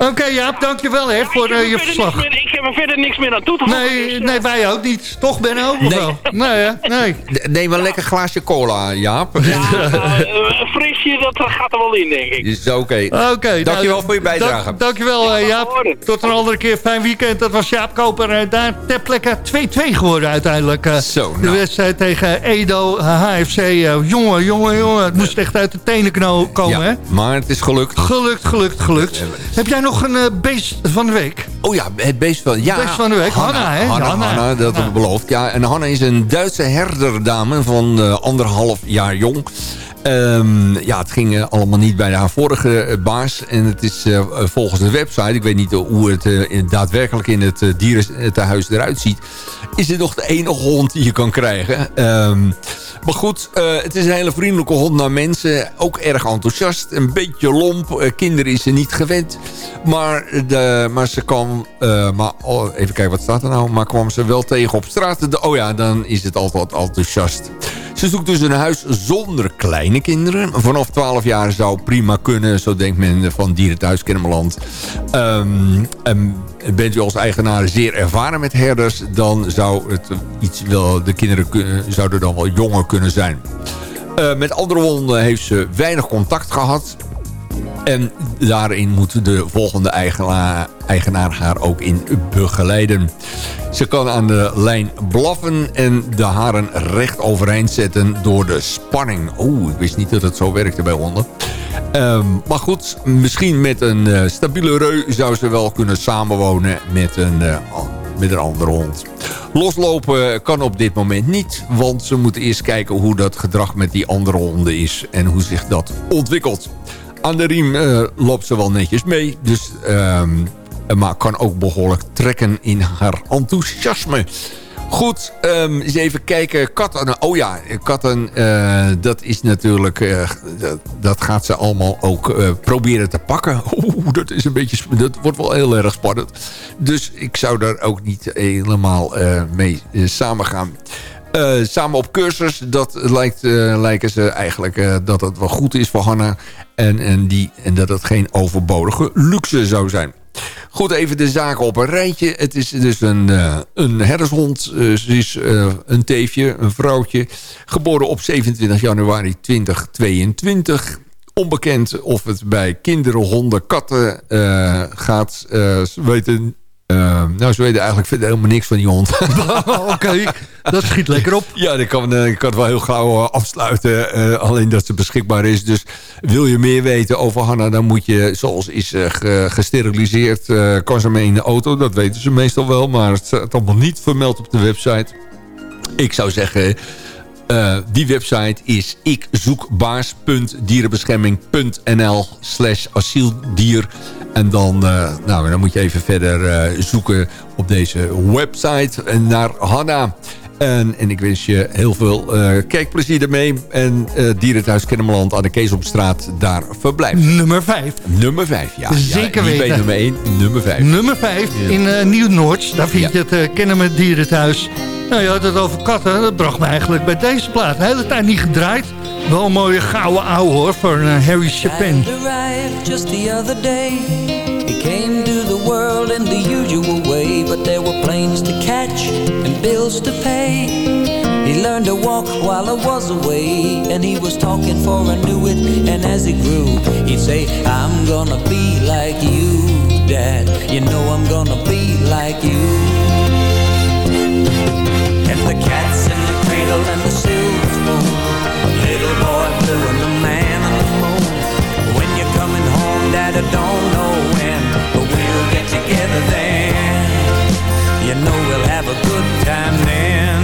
Oké, Jaap, dankjewel hè, voor eh, je verslag. meer- ik heb er verder niks meer aan toe te voegen. Nee, dus, eh, nee, wij ook niet. Toch, Benno? Of Nee. wel? Nee, hè? nee. Neem een lekker glaasje cola, Jaap. ja, eh, een frisje, dat gaat er wel in, denk ik. Is oké. Oké. Dankjewel nou, voor je bijdrage. dank- dankjewel, Jaap. Tot een andere keer. Fijn weekend. Dat was Jaap Koper. eh, daar ter plekke 2-2 geworden uiteindelijk. eh, Zo, De nou. wedstrijd tegen Edo HFC. jongen, jongen, jongen. Het moest echt uit de tenen komen, hè? Ja, maar het is gelukt. Gelukt, gelukt, gelukt. Heb jij nog een eh, beest van de week? Oh ja, het beest van... Ja, Beest van de week. Hanna, hè? Hanna, Hanna. Hanna, dat hebben we beloofd. Ja, en Hanna is een Duitse herderdame van eh, anderhalf jaar jong. Ehm, ja, het ging eh, allemaal niet bij haar vorige baas. En het is volgens de website, ik weet niet hoe het daadwerkelijk in het uh, dierentehuis eruit ziet... is dit nog de enige hond die je kan krijgen. Ehm, maar goed, eh, het is een hele vriendelijke hond naar mensen. Ook erg enthousiast, een beetje lomp. Eh, kinderen is ze niet gewend. Maar, de, maar ze kan... eh, maar, oh, even kijken, wat staat er nou? Maar kwam ze wel tegen op straat. De, oh ja, dan is het altijd enthousiast. Ze zoekt dus een huis zonder kleine kinderen. Vanaf 12 jaar zou prima kunnen. Zo denkt men van Dierenthuis Kennemerland. Ehm, en bent u als eigenaar zeer ervaren met herders... dan zou het iets wel, de kinderen zouden dan wel jonger kunnen zijn. Eh, met andere honden heeft ze weinig contact gehad. En daarin moet de volgende eigenaar, eigenaar haar ook in begeleiden. Ze kan aan de lijn blaffen en de haren recht overeind zetten door de spanning. Oeh, ik wist niet dat het zo werkte bij honden. Ehm, maar goed, misschien met een eh, stabiele reu zou ze wel kunnen samenwonen met een, eh, met een andere hond. Loslopen kan op dit moment niet, want ze moeten eerst kijken hoe dat gedrag met die andere honden is en hoe zich dat ontwikkelt. Aan de riem eh, loopt ze wel netjes mee. Dus, ehm, maar kan ook behoorlijk trekken in haar enthousiasme. Goed, ehm, eens even kijken. Katten, oh ja, katten, eh, dat is natuurlijk... eh, dat, dat gaat ze allemaal ook eh, proberen te pakken. Oeh, dat is een beetje... Dat wordt wel heel erg spannend. Dus ik zou daar ook niet helemaal eh, mee eh, samen gaan. Eh, samen op cursus, dat lijkt, eh, lijken ze eigenlijk eh, dat het wel goed is voor Hanna. En, en, die, en dat het geen overbodige luxe zou zijn. Goed, even de zaken op een rijtje. Het is dus een, eh, een herdershond. Eh, ze is eh, een teefje, een vrouwtje. Geboren op 27 januari 2022. Onbekend of het bij kinderen, honden, katten gaat. Eh, ze weten Eh, nou, ze weten eigenlijk helemaal niks van die hond. Oké, dat schiet lekker op. Ja, ik kan, eh, het wel heel gauw eh, afsluiten. eh, alleen dat ze beschikbaar is. Dus wil je meer weten over Hanna... dan moet je, zoals is ge- gesteriliseerd... kan ze mee in de auto. Dat weten ze meestal wel. Maar het staat allemaal niet vermeld op de website. Ik zou zeggen... eh, die website is ikzoekbaars.dierenbescherming.nl slash asieldier. En dan, eh, nou, dan moet je even verder eh, zoeken op deze website naar Hanna. En, en ik wens je heel veel kijkplezier ermee. En eh Dierenthuis Kennemerland aan de Keesopstraat, daar verblijf. Nummer 5. Nummer 5, ja. Zeker ja, bij weten. nummer 1, nummer 5. Nummer 5 in Nieuw-Noord. Daar vind je het uh, Kennen met Dierenthuis. Nou, je had het over katten. Dat bracht me eigenlijk bij deze plaat. De hele tijd niet gedraaid. Wel een mooie gouden ouwe hoor, van eh, Harry Chapin. just the other day. Came to the world in the usual way, but there were planes to catch and bills to pay. He learned to walk while I was away, and he was talking for I knew it. And as he grew, he'd say, I'm gonna be like you, Dad. You know I'm gonna be like you. Cat's in the cradle and the silver spoon. Little boy blue and the man on the moon. When you're coming home, Dad, I don't know when, but we'll get together then. You know we'll have a good time then.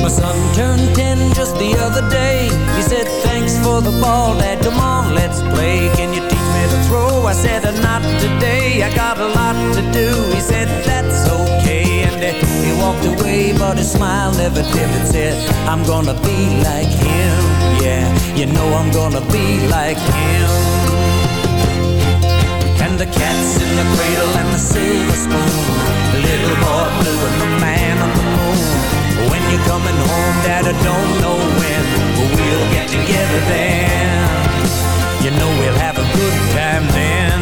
My son turned 10 just the other day. He said, for the ball, Dad, come on, let's play. Can you teach me to throw? I said, "Uh, not today, I got a lot to do. He said, that's okay. And uh, he walked away, but his smile never dimmed. And said, I'm gonna be like him. Yeah, you know I'm gonna be like him. And the cat's in the cradle and the silver spoon. Little boy blue and the man on the moon. When you're coming home, Dad, I don't know when, but we'll get together then. You know we'll have a good time then.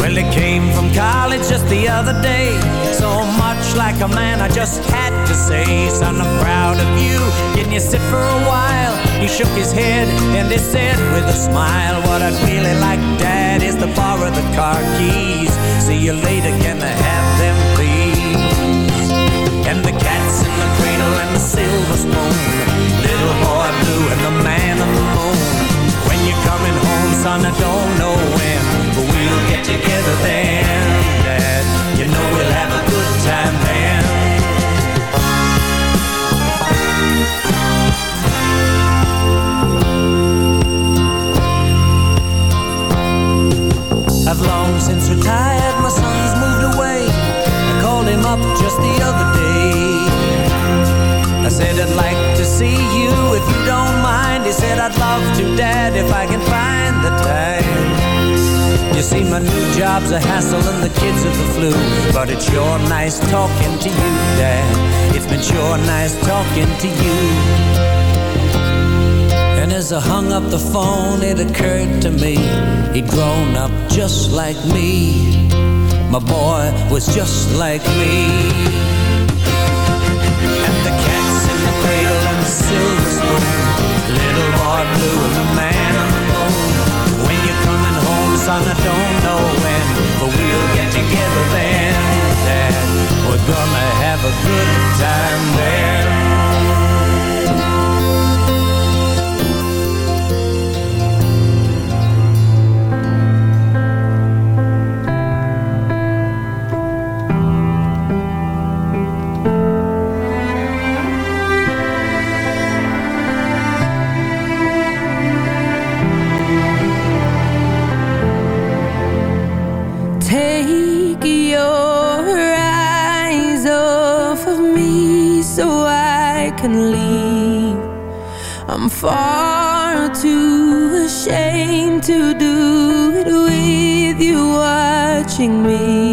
Well, he came from college just the other day. So much like a man, I just had to say, Son, I'm proud of you. Can you sit for a while? He shook his head and he said with a smile, What I'd really like, Dad, is the to borrow the car keys. See you later, can I have them, please? And the cat's in the cradle and the silver spoon. Little boy blue and the man on the moon. When you're coming home, son, I don't know when, but we'll get together then, Dad. You know we'll have a good time then. I've long since retired, my son's moved away. I called him up just the other day. I said I'd like to see you if you don't mind. He said I'd love to, Dad, if I can find the time. You see, my new job's a hassle and the kids are the flu. But it's sure nice talking to you, Dad. It's been sure nice talking to you. And as I hung up the phone, it occurred to me he'd grown up just like me. My boy was just like me. And the cat's in the cradle and the silver spoon. Little boy blue and the man on the moon. When you're coming home, son, I don't know when, but we'll get together then, Dad. We're gonna have a good time then. I'm far too ashamed to do it with you watching me.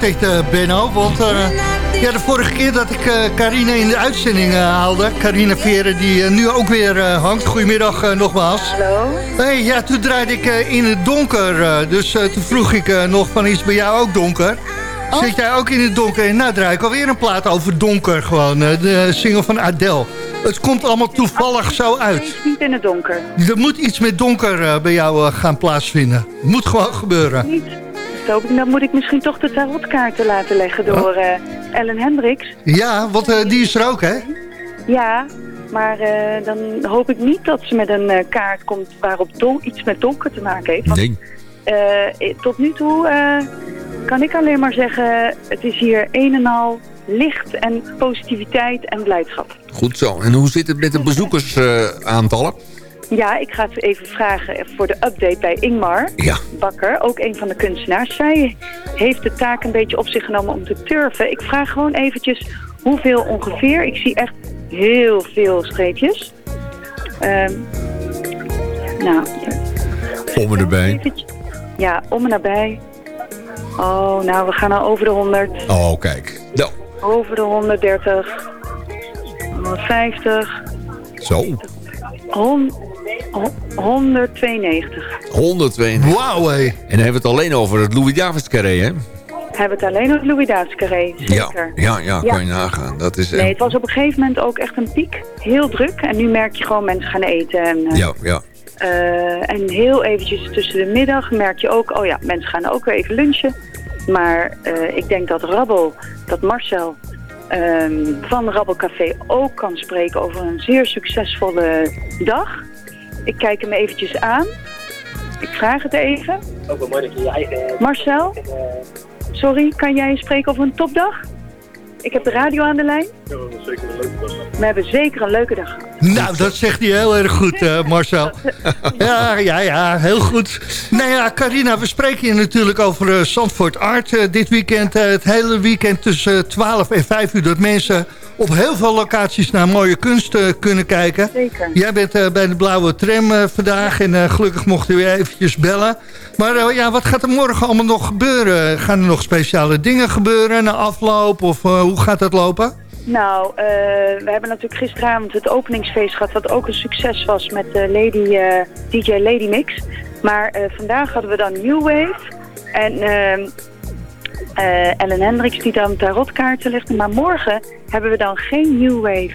Dit, eh, Benno, want... eh, ja, de vorige keer dat ik eh Carine in de uitzending haalde... Carine Veren, die nu ook weer hangt. Goedemiddag nogmaals. Hallo. Hey, ja, toen draaide ik in het donker. dus toen vroeg ik nog van, is bij jou ook donker? Zit jij ook in het donker? En nou draai ik alweer een plaat over donker gewoon. de single van Adele. Het komt allemaal toevallig zo uit. Niet in het donker. Er moet iets met donker bij jou gaan plaatsvinden. Het moet gewoon gebeuren. Niet. Dan moet ik misschien toch de tarotkaarten laten leggen door eh, Ellen Hendricks. Ja, want eh, die is er ook, hè? Ja, maar eh, dan hoop ik niet dat ze met een kaart komt waarop iets met donker te maken heeft. Want, Nee. tot nu toe kan ik alleen maar zeggen, het is hier een en al licht en positiviteit en blijdschap. Goed zo. En hoe zit het met de bezoekersaantallen? Ja, ik ga het even vragen voor de update bij Ingmar Ja. Bakker, ook een van de kunstenaars. Zij heeft de taak een beetje op zich genomen om te turven. Ik vraag gewoon eventjes hoeveel ongeveer. Ik zie echt heel veel streepjes. Ehm, nou, Om erbij. eventjes- ja, om en nabij. Oh, nou, we gaan al over de 100. Oh, kijk. Nou, Over de 130. 150. zo. hon- hon- 192. 192. Wauw, hé. En dan hebben we het alleen over het Louis Davids carré, hè? Hebben we het alleen op Louis Davids Carré, zeker. Ja, ja, kan je nagaan. Dat is Nee, het was op een gegeven moment ook echt een piek. Heel druk. En nu merk je gewoon mensen gaan eten. En, eh, Ja, ja. eh, en heel eventjes tussen de middag merk je ook... oh ja, mensen gaan ook weer even lunchen. Maar eh, ik denk dat Rabbel, dat Marcel ehm, van Rabbel Café ook kan spreken over een zeer succesvolle dag. Ik kijk hem eventjes aan. Ik vraag het even. Ook wel mooi dat je je eigen... Marcel, sorry, kan jij spreken over een topdag? Ik heb de radio aan de lijn. Ja, dat is zeker een leuke dag. We hebben zeker een leuke dag gehad. Nou, dat zegt hij heel erg goed, eh, Marcel. Ja, ja, ja, heel goed. Nou ja, Carina, we spreken je natuurlijk over eh, Zandvoort Art. eh, dit weekend, eh, het hele weekend tussen 12 en 5 uur... dat mensen op heel veel locaties naar mooie kunst eh, kunnen kijken. Zeker. Jij bent eh, bij de Blauwe Tram eh, vandaag en gelukkig mochten we eventjes bellen. Maar ja, wat gaat er morgen allemaal nog gebeuren? Gaan er nog speciale dingen gebeuren na afloop of hoe gaat dat lopen? Nou, we hebben natuurlijk gisteravond het openingsfeest gehad... wat ook een succes was met eh, Lady, DJ Lady Mix. Maar vandaag hadden we dan New Wave. En eh, Ellen Hendricks die dan tarotkaarten legde. Maar morgen hebben we dan geen New Wave.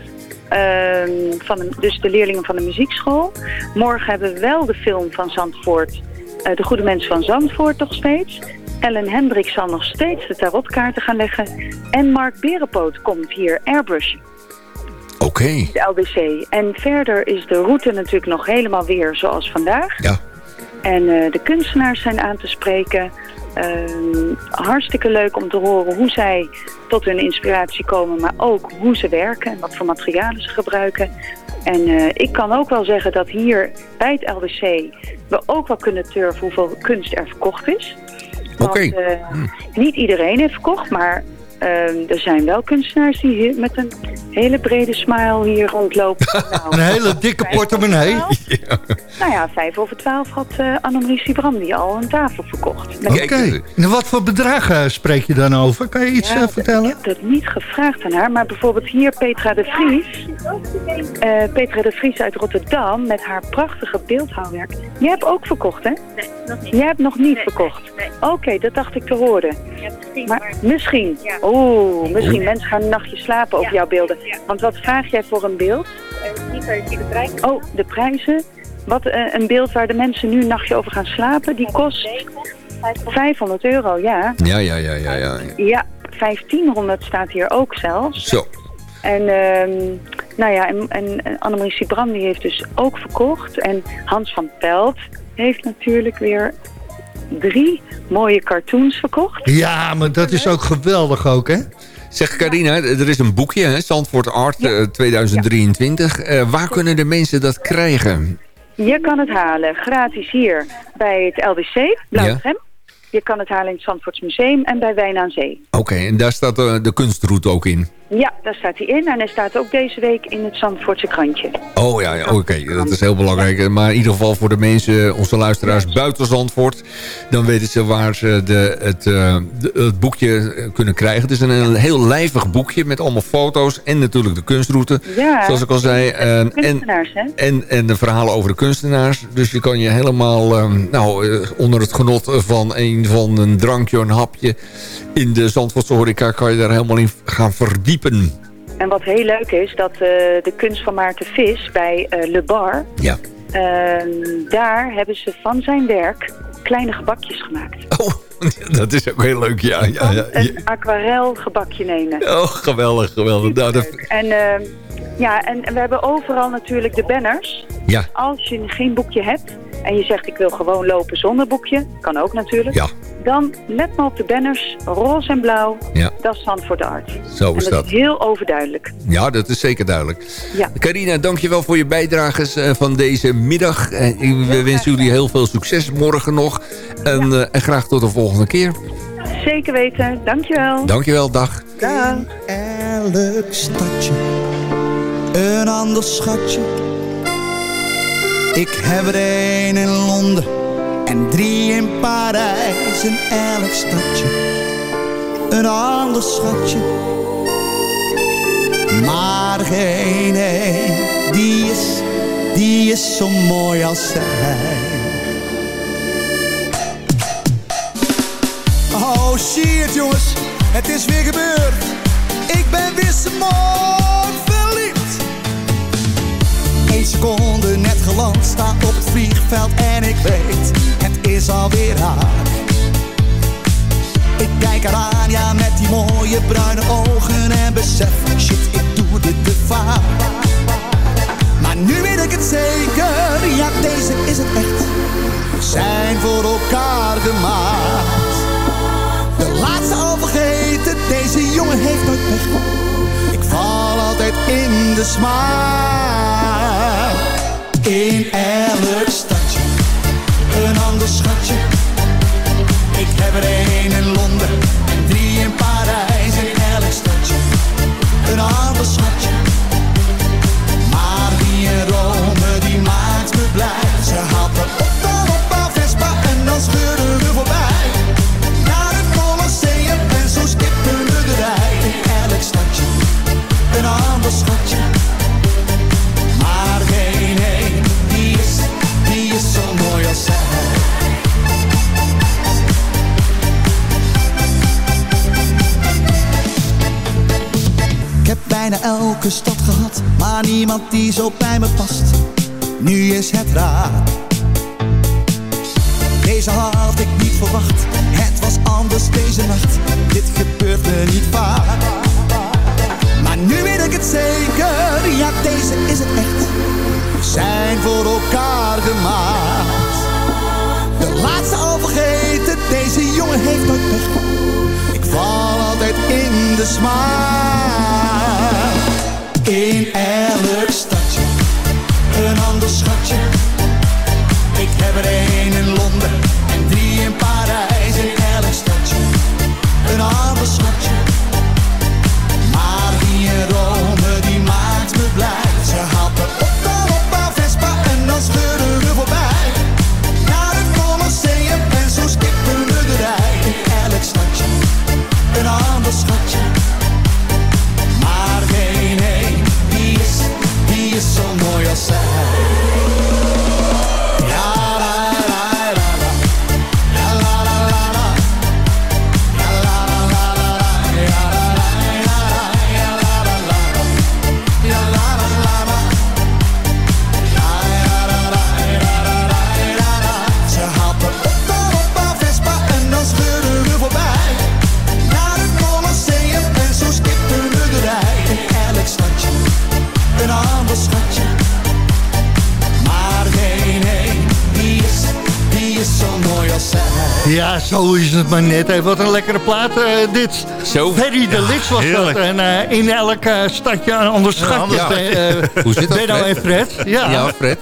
ehm, van de, dus de leerlingen van de muziekschool. Morgen hebben we wel de film van Zandvoort. eh, de Goede Mensen van Zandvoort nog steeds. Ellen Hendricks zal nog steeds de tarotkaarten gaan leggen. En Mark Berenpoot komt hier airbrush. Oké. De LBC. En verder is de route natuurlijk nog helemaal weer zoals vandaag. Ja. En eh, de kunstenaars zijn aan te spreken. Ehm, hartstikke leuk om te horen hoe zij tot hun inspiratie komen, maar ook hoe ze werken en wat voor materialen ze gebruiken. En eh, ik kan ook wel zeggen dat hier bij het LBC we ook wel kunnen turven hoeveel kunst er verkocht is. Oké. Want, eh, Niet iedereen heeft verkocht, maar ehm, er zijn wel kunstenaars die hier met een hele brede smile hier rondlopen. Nou, Een hele dikke portemonnee. nou ja, vijf over twaalf had uh, Annemarie Sibrandi al een tafel verkocht. Oké. En wat voor bedragen spreek je dan over? Kan je iets Ja, eh, vertellen? Ik heb dat niet gevraagd aan haar, maar bijvoorbeeld hier Petra de Vries. eh, Petra de Vries uit Rotterdam met haar prachtige beeldhouwwerk. Jij hebt ook verkocht, hè? Nee, nog niet. Jij hebt nog niet Nee, verkocht? nee. Oké, dat dacht ik te horen. Ja, misschien, Maar maar... misschien. Ja. Oeh, misschien. Oeh. Mensen gaan een nachtje slapen over Ja. jouw beelden. Ja. Want wat vraag jij voor een beeld? Eh, de. Oh, de prijzen. Wat, eh, een beeld waar de mensen nu een nachtje over gaan slapen, die kost 500 euro, ja. Ja, ja, ja, ja, ja. Ja, 1500 staat hier ook zelfs. Zo. En, ehm, nou ja, en, en Annemarie Sibran die heeft dus ook verkocht. En Hans van Pelt heeft natuurlijk weer drie mooie cartoons verkocht. Ja, maar dat is ook geweldig ook, hè? Zeg Carina, er is een boekje, hè? Zandvoort Art eh, 2023. Eh, waar kunnen de mensen dat krijgen? Je kan het halen gratis hier bij het LBC, Blauwtram. Je kan het halen in het Zandvoorts Museum en bij Wijn aan Zee. Oké, en daar staat eh, de kunstroute ook in. Ja, daar staat hij in. En hij staat ook deze week in het Zandvoortse krantje. Oh ja, ja oké, dat is heel belangrijk. Maar in ieder geval voor de mensen, onze luisteraars buiten Zandvoort... dan weten ze waar ze de, het, eh, de- het boekje eh, kunnen krijgen. Het is een, een heel lijvig boekje met allemaal foto's en natuurlijk de kunstroute. Ja. Zoals ik al zei. en, Kunstenaars, hè? en, en de verhalen over de kunstenaars. Dus je kan je helemaal nou, onder het genot van een van een drankje, een hapje... in de Zandvoortse horeca kan je daar helemaal in gaan verdiepen. En wat heel leuk is, dat eh, de kunst van Maarten Vis bij eh, Le Bar... Ja. ehm, daar hebben ze van zijn werk kleine gebakjes gemaakt. Dat is ook heel leuk, ja. ja, ja. Een aquarel gebakje nemen. Oh, geweldig, geweldig. Nou, dat, En, ehm, ja, en we hebben overal natuurlijk de banners. Ja. Als je geen boekje hebt en je zegt ik wil gewoon lopen zonder boekje, kan ook natuurlijk. Ja. Dan let maar op de banners, roze en blauw, Ja. dat is Zandvoort Art. Zo en is dat dat. is heel overduidelijk. ja, dat is zeker duidelijk. Ja. Carina, dankjewel voor je bijdrages eh, van deze middag. Eh, ik- We wensen jullie heel veel succes morgen nog. En, eh, en graag tot de volgende keer. Zeker weten, dankjewel. Dankjewel, dag. Dag. elk stadje een ander schatje. Ik heb er één in Londen en drie in Parijs. In elk stadje een ander schatje. Maar geen één die is, die is zo mooi als zij. Oh shit jongens, het is weer gebeurd. Ik ben weer mooi verliefd. Eén seconde net geland, sta op het vliegveld en ik weet, het is alweer haar. Ik kijk haar aan, ja met die mooie bruine ogen en besef, shit ik doe dit te vaak. Maar nu weet ik het zeker, ja deze is het echt. We zijn voor elkaar gemaakt. De laatste al vergeten, deze jongen heeft nooit weg. Val altijd in de smaak. In elk stadje, een ander schatje. Ik heb er één in Londen en drie in Parijs. In elk stadje, een ander schatje. Elke stad gehad, maar niemand die zo bij me past. Nu is het raar. Deze had ik niet verwacht, het was anders deze nacht. Dit gebeurt me niet vaak. Maar nu weet ik het zeker, ja deze is het echt. We zijn voor elkaar gemaakt. De laatste al vergeten, deze jongen heeft nooit pech. Ik val altijd in de smaak. Het maar net. Hey, wat een lekkere plaat eh, dit. Zo. Very Deluxe was heerlijk. dat. En eh, in elk eh, stadje een ander schatje. Hoe zit dat, Benno Fred? en Fred. Ja. Ja, Fred,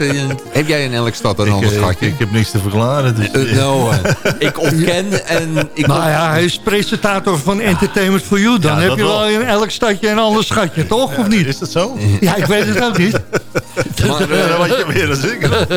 heb jij in elk stad een ander Ik, schatje? Ik, ik heb niks te verklaren. Dus, nou, ik ontken en ik... Nou ja, hij is presentator van Entertainment for You. Dan Ja, heb je wel in elk stadje een ander schatje, toch? Of niet? Is dat zo? Ja, ik weet het ook niet. maar, wat je zeker.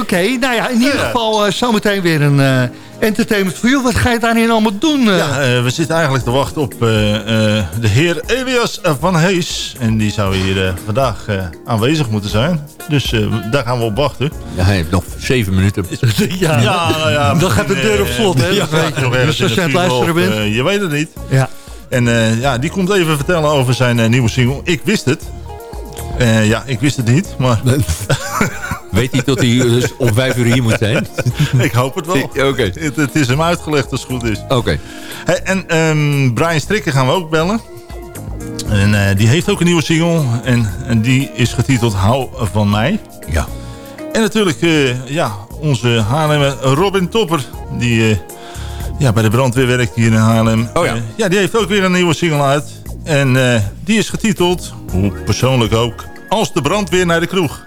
Oké, nou ja, in ieder geval eh, zometeen weer een eh, Entertainment for You. Wat ga je daarin allemaal doen? eh? Ja, eh, we zitten eigenlijk te wachten op eh, eh, de heer Elias van Hees. En die zou hier eh, vandaag eh, aanwezig moeten zijn. Dus eh, daar gaan we op wachten. ja, hij heeft nog zeven minuten. ja, nou ja, dan gaat de deur op slot, hè? Ja, Dat weet je. nog Dus als je aan het luisteren bent. eh, je weet het niet. Ja. En eh, ja, die komt even vertellen over zijn nieuwe single. Ik wist het. Eh, ja, ik wist het niet, maar Weet hij tot hij dus om vijf uur hier moet zijn? ik hoop het wel. Oké. Het, het is hem uitgelegd als het goed is. Oké. Hey, en ehm, Brian Strikker gaan we ook bellen. En eh, die heeft ook een nieuwe single. En, en die is getiteld Hou van mij. Ja. En natuurlijk eh, ja, onze Haarlemmer Robin Topper. Die eh, ja, bij de brandweer werkt hier in Haarlem. Oh ja. Ja, die heeft ook weer een nieuwe single uit. En die is getiteld, hoe persoonlijk ook... Als de brandweer naar de kroeg.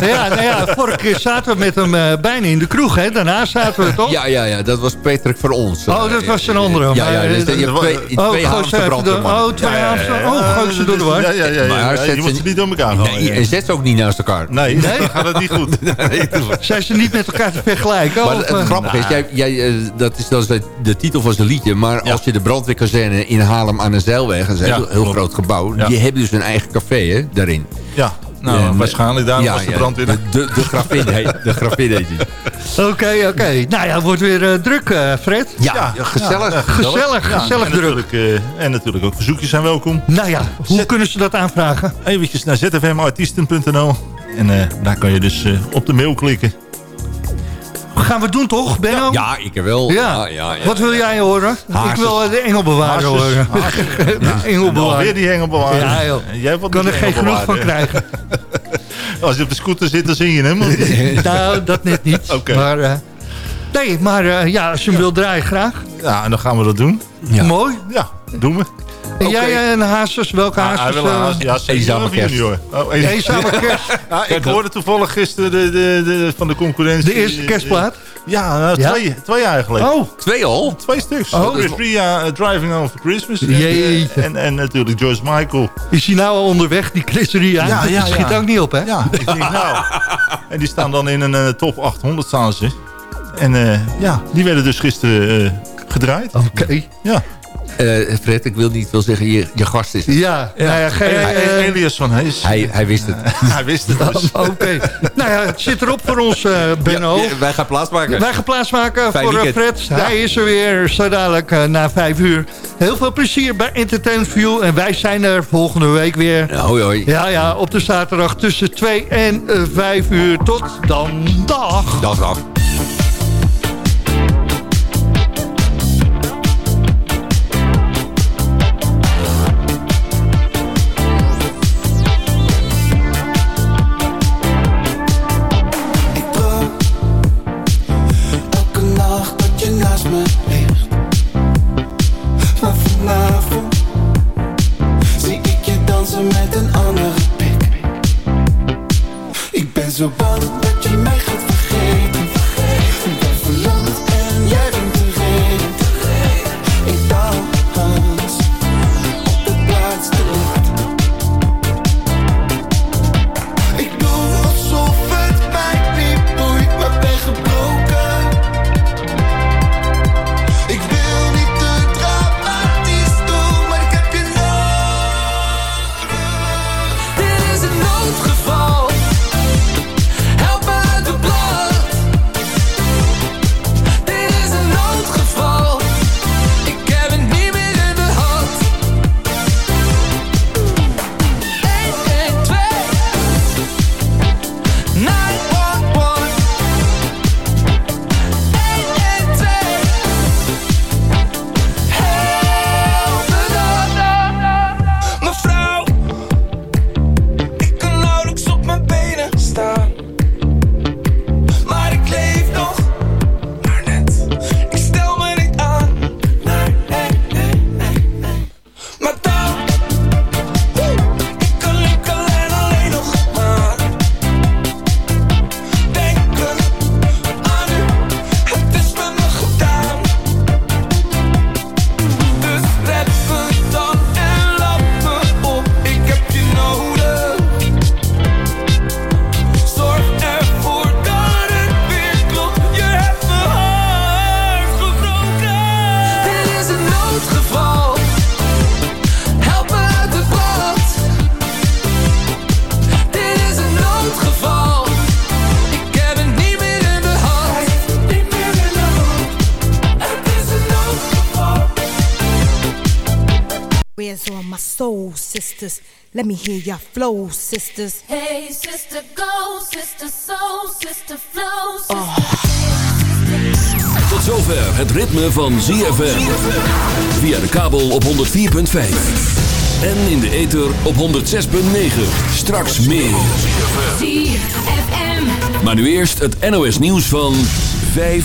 Ja, nou ja, vorige keer zaten we met hem eh, bijna in de kroeg, hè? Daarna zaten we toch? Ja, ja, ja, dat was Patrick voor ons. Oh, dat was een andere. Ja, ja, dus eh, je hebt twee, Oh, twee Haamse brandweermannen. Oh, twee Ja, ja, ja, Haamse. ja. Oh, gooi ze door de war. Ja, ja, ja. ja, Maar ja, zet je moet ze- niet door elkaar gooien. Nee, en zet ze ook niet naast elkaar. Nee, Nee? dan gaat het niet goed. Zijn ze niet met elkaar te vergelijken? Maar of, het eh? grappige is, jij, jij, eh, dat is, dat is de, de titel van zijn liedje. Maar als je de brandweerkazerne in Haarlem aan de Zeilweg... een Ja, heel, heel groot gebouw... Die hebben dus een eigen café hè, daarin. Ja, nou, En, waarschijnlijk daarom ja, was de brandweer. De, de, de grafin heet, de grafin heet die. Oké, oké. Nou ja, het wordt weer eh, druk, eh, Fred. Ja, gezellig. ja, Gezellig, Ja, gezellig en druk. Natuurlijk, eh, en natuurlijk ook verzoekjes zijn welkom. Nou ja, hoe kunnen ze dat aanvragen? Eventjes naar zfmartiesten.nl en eh, daar kan je dus eh, op de mail klikken. Gaan we doen toch, Benno? Ja, ik er wel. Ja. Ja, ja, ja. Wat wil jij horen? Ik wil eh, de engelbewaarder horen. de engelbewaarder. Alweer die hengelbewaarder. Ja, joh. Jij kan er geen genoeg van krijgen. Als je op de scooter zit, dan zing je hem. nou, dat net niet. Oké. Maar, eh, nee, maar eh, ja, als je hem wil draaien, graag. Ja, en dan gaan we dat doen. Ja. Mooi. Ja, doen we. En jij eh, een hazes? Welke Ah, hazes? eh, ja, Eenzame kerst. junior. Oh, een- Eenzame kerst. Ja, ik hoorde toevallig gisteren de, de, de, van de concurrentie. De eerste kerstplaat? Ja, nou, Ja? Twee, twee eigenlijk. Oh, Twee al? Twee stuks. Oh. Oh, dus Ria, uh, Driving Home for Christmas. En, Jeetje. En, en natuurlijk George Michael. is hij nou al onderweg, die Chris Ria? Ja, ja, Dat schiet ja. ook niet op, hè? Ja, ik denk nou. En die staan dan in een eh, top 800 staan ze. En eh, ja, die werden dus gisteren eh, gedraaid. Oké. Ja. Eh, Fred, ik wil niet wel zeggen, je, je gast is het. Ja, nou ja, geen, Hij- eh, Elias van Hees. Hij, hij wist het. hij wist het dus. Oké. nou ja, het zit erop voor ons, eh, Benno. Ja, wij gaan plaatsmaken. Wij gaan plaatsmaken Fijn voor weekend. Fred. Ja. Hij is er weer zo dadelijk na vijf uur. Heel veel plezier bij Entertainment View. En wij zijn er volgende week weer. Ja, hoi hoi. Ja, ja, op de zaterdag tussen 2 en eh, 5 uur. Tot dan. Dag. Dag, dag. Bang flow, sisters. Hey, sister, go, sister, soul, sister, flow, Oh. Tot zover het ritme van ZFM. Via de kabel op 104.5. En in de ether op 106.9. Straks meer. ZFM. Maar nu eerst het NOS nieuws van 5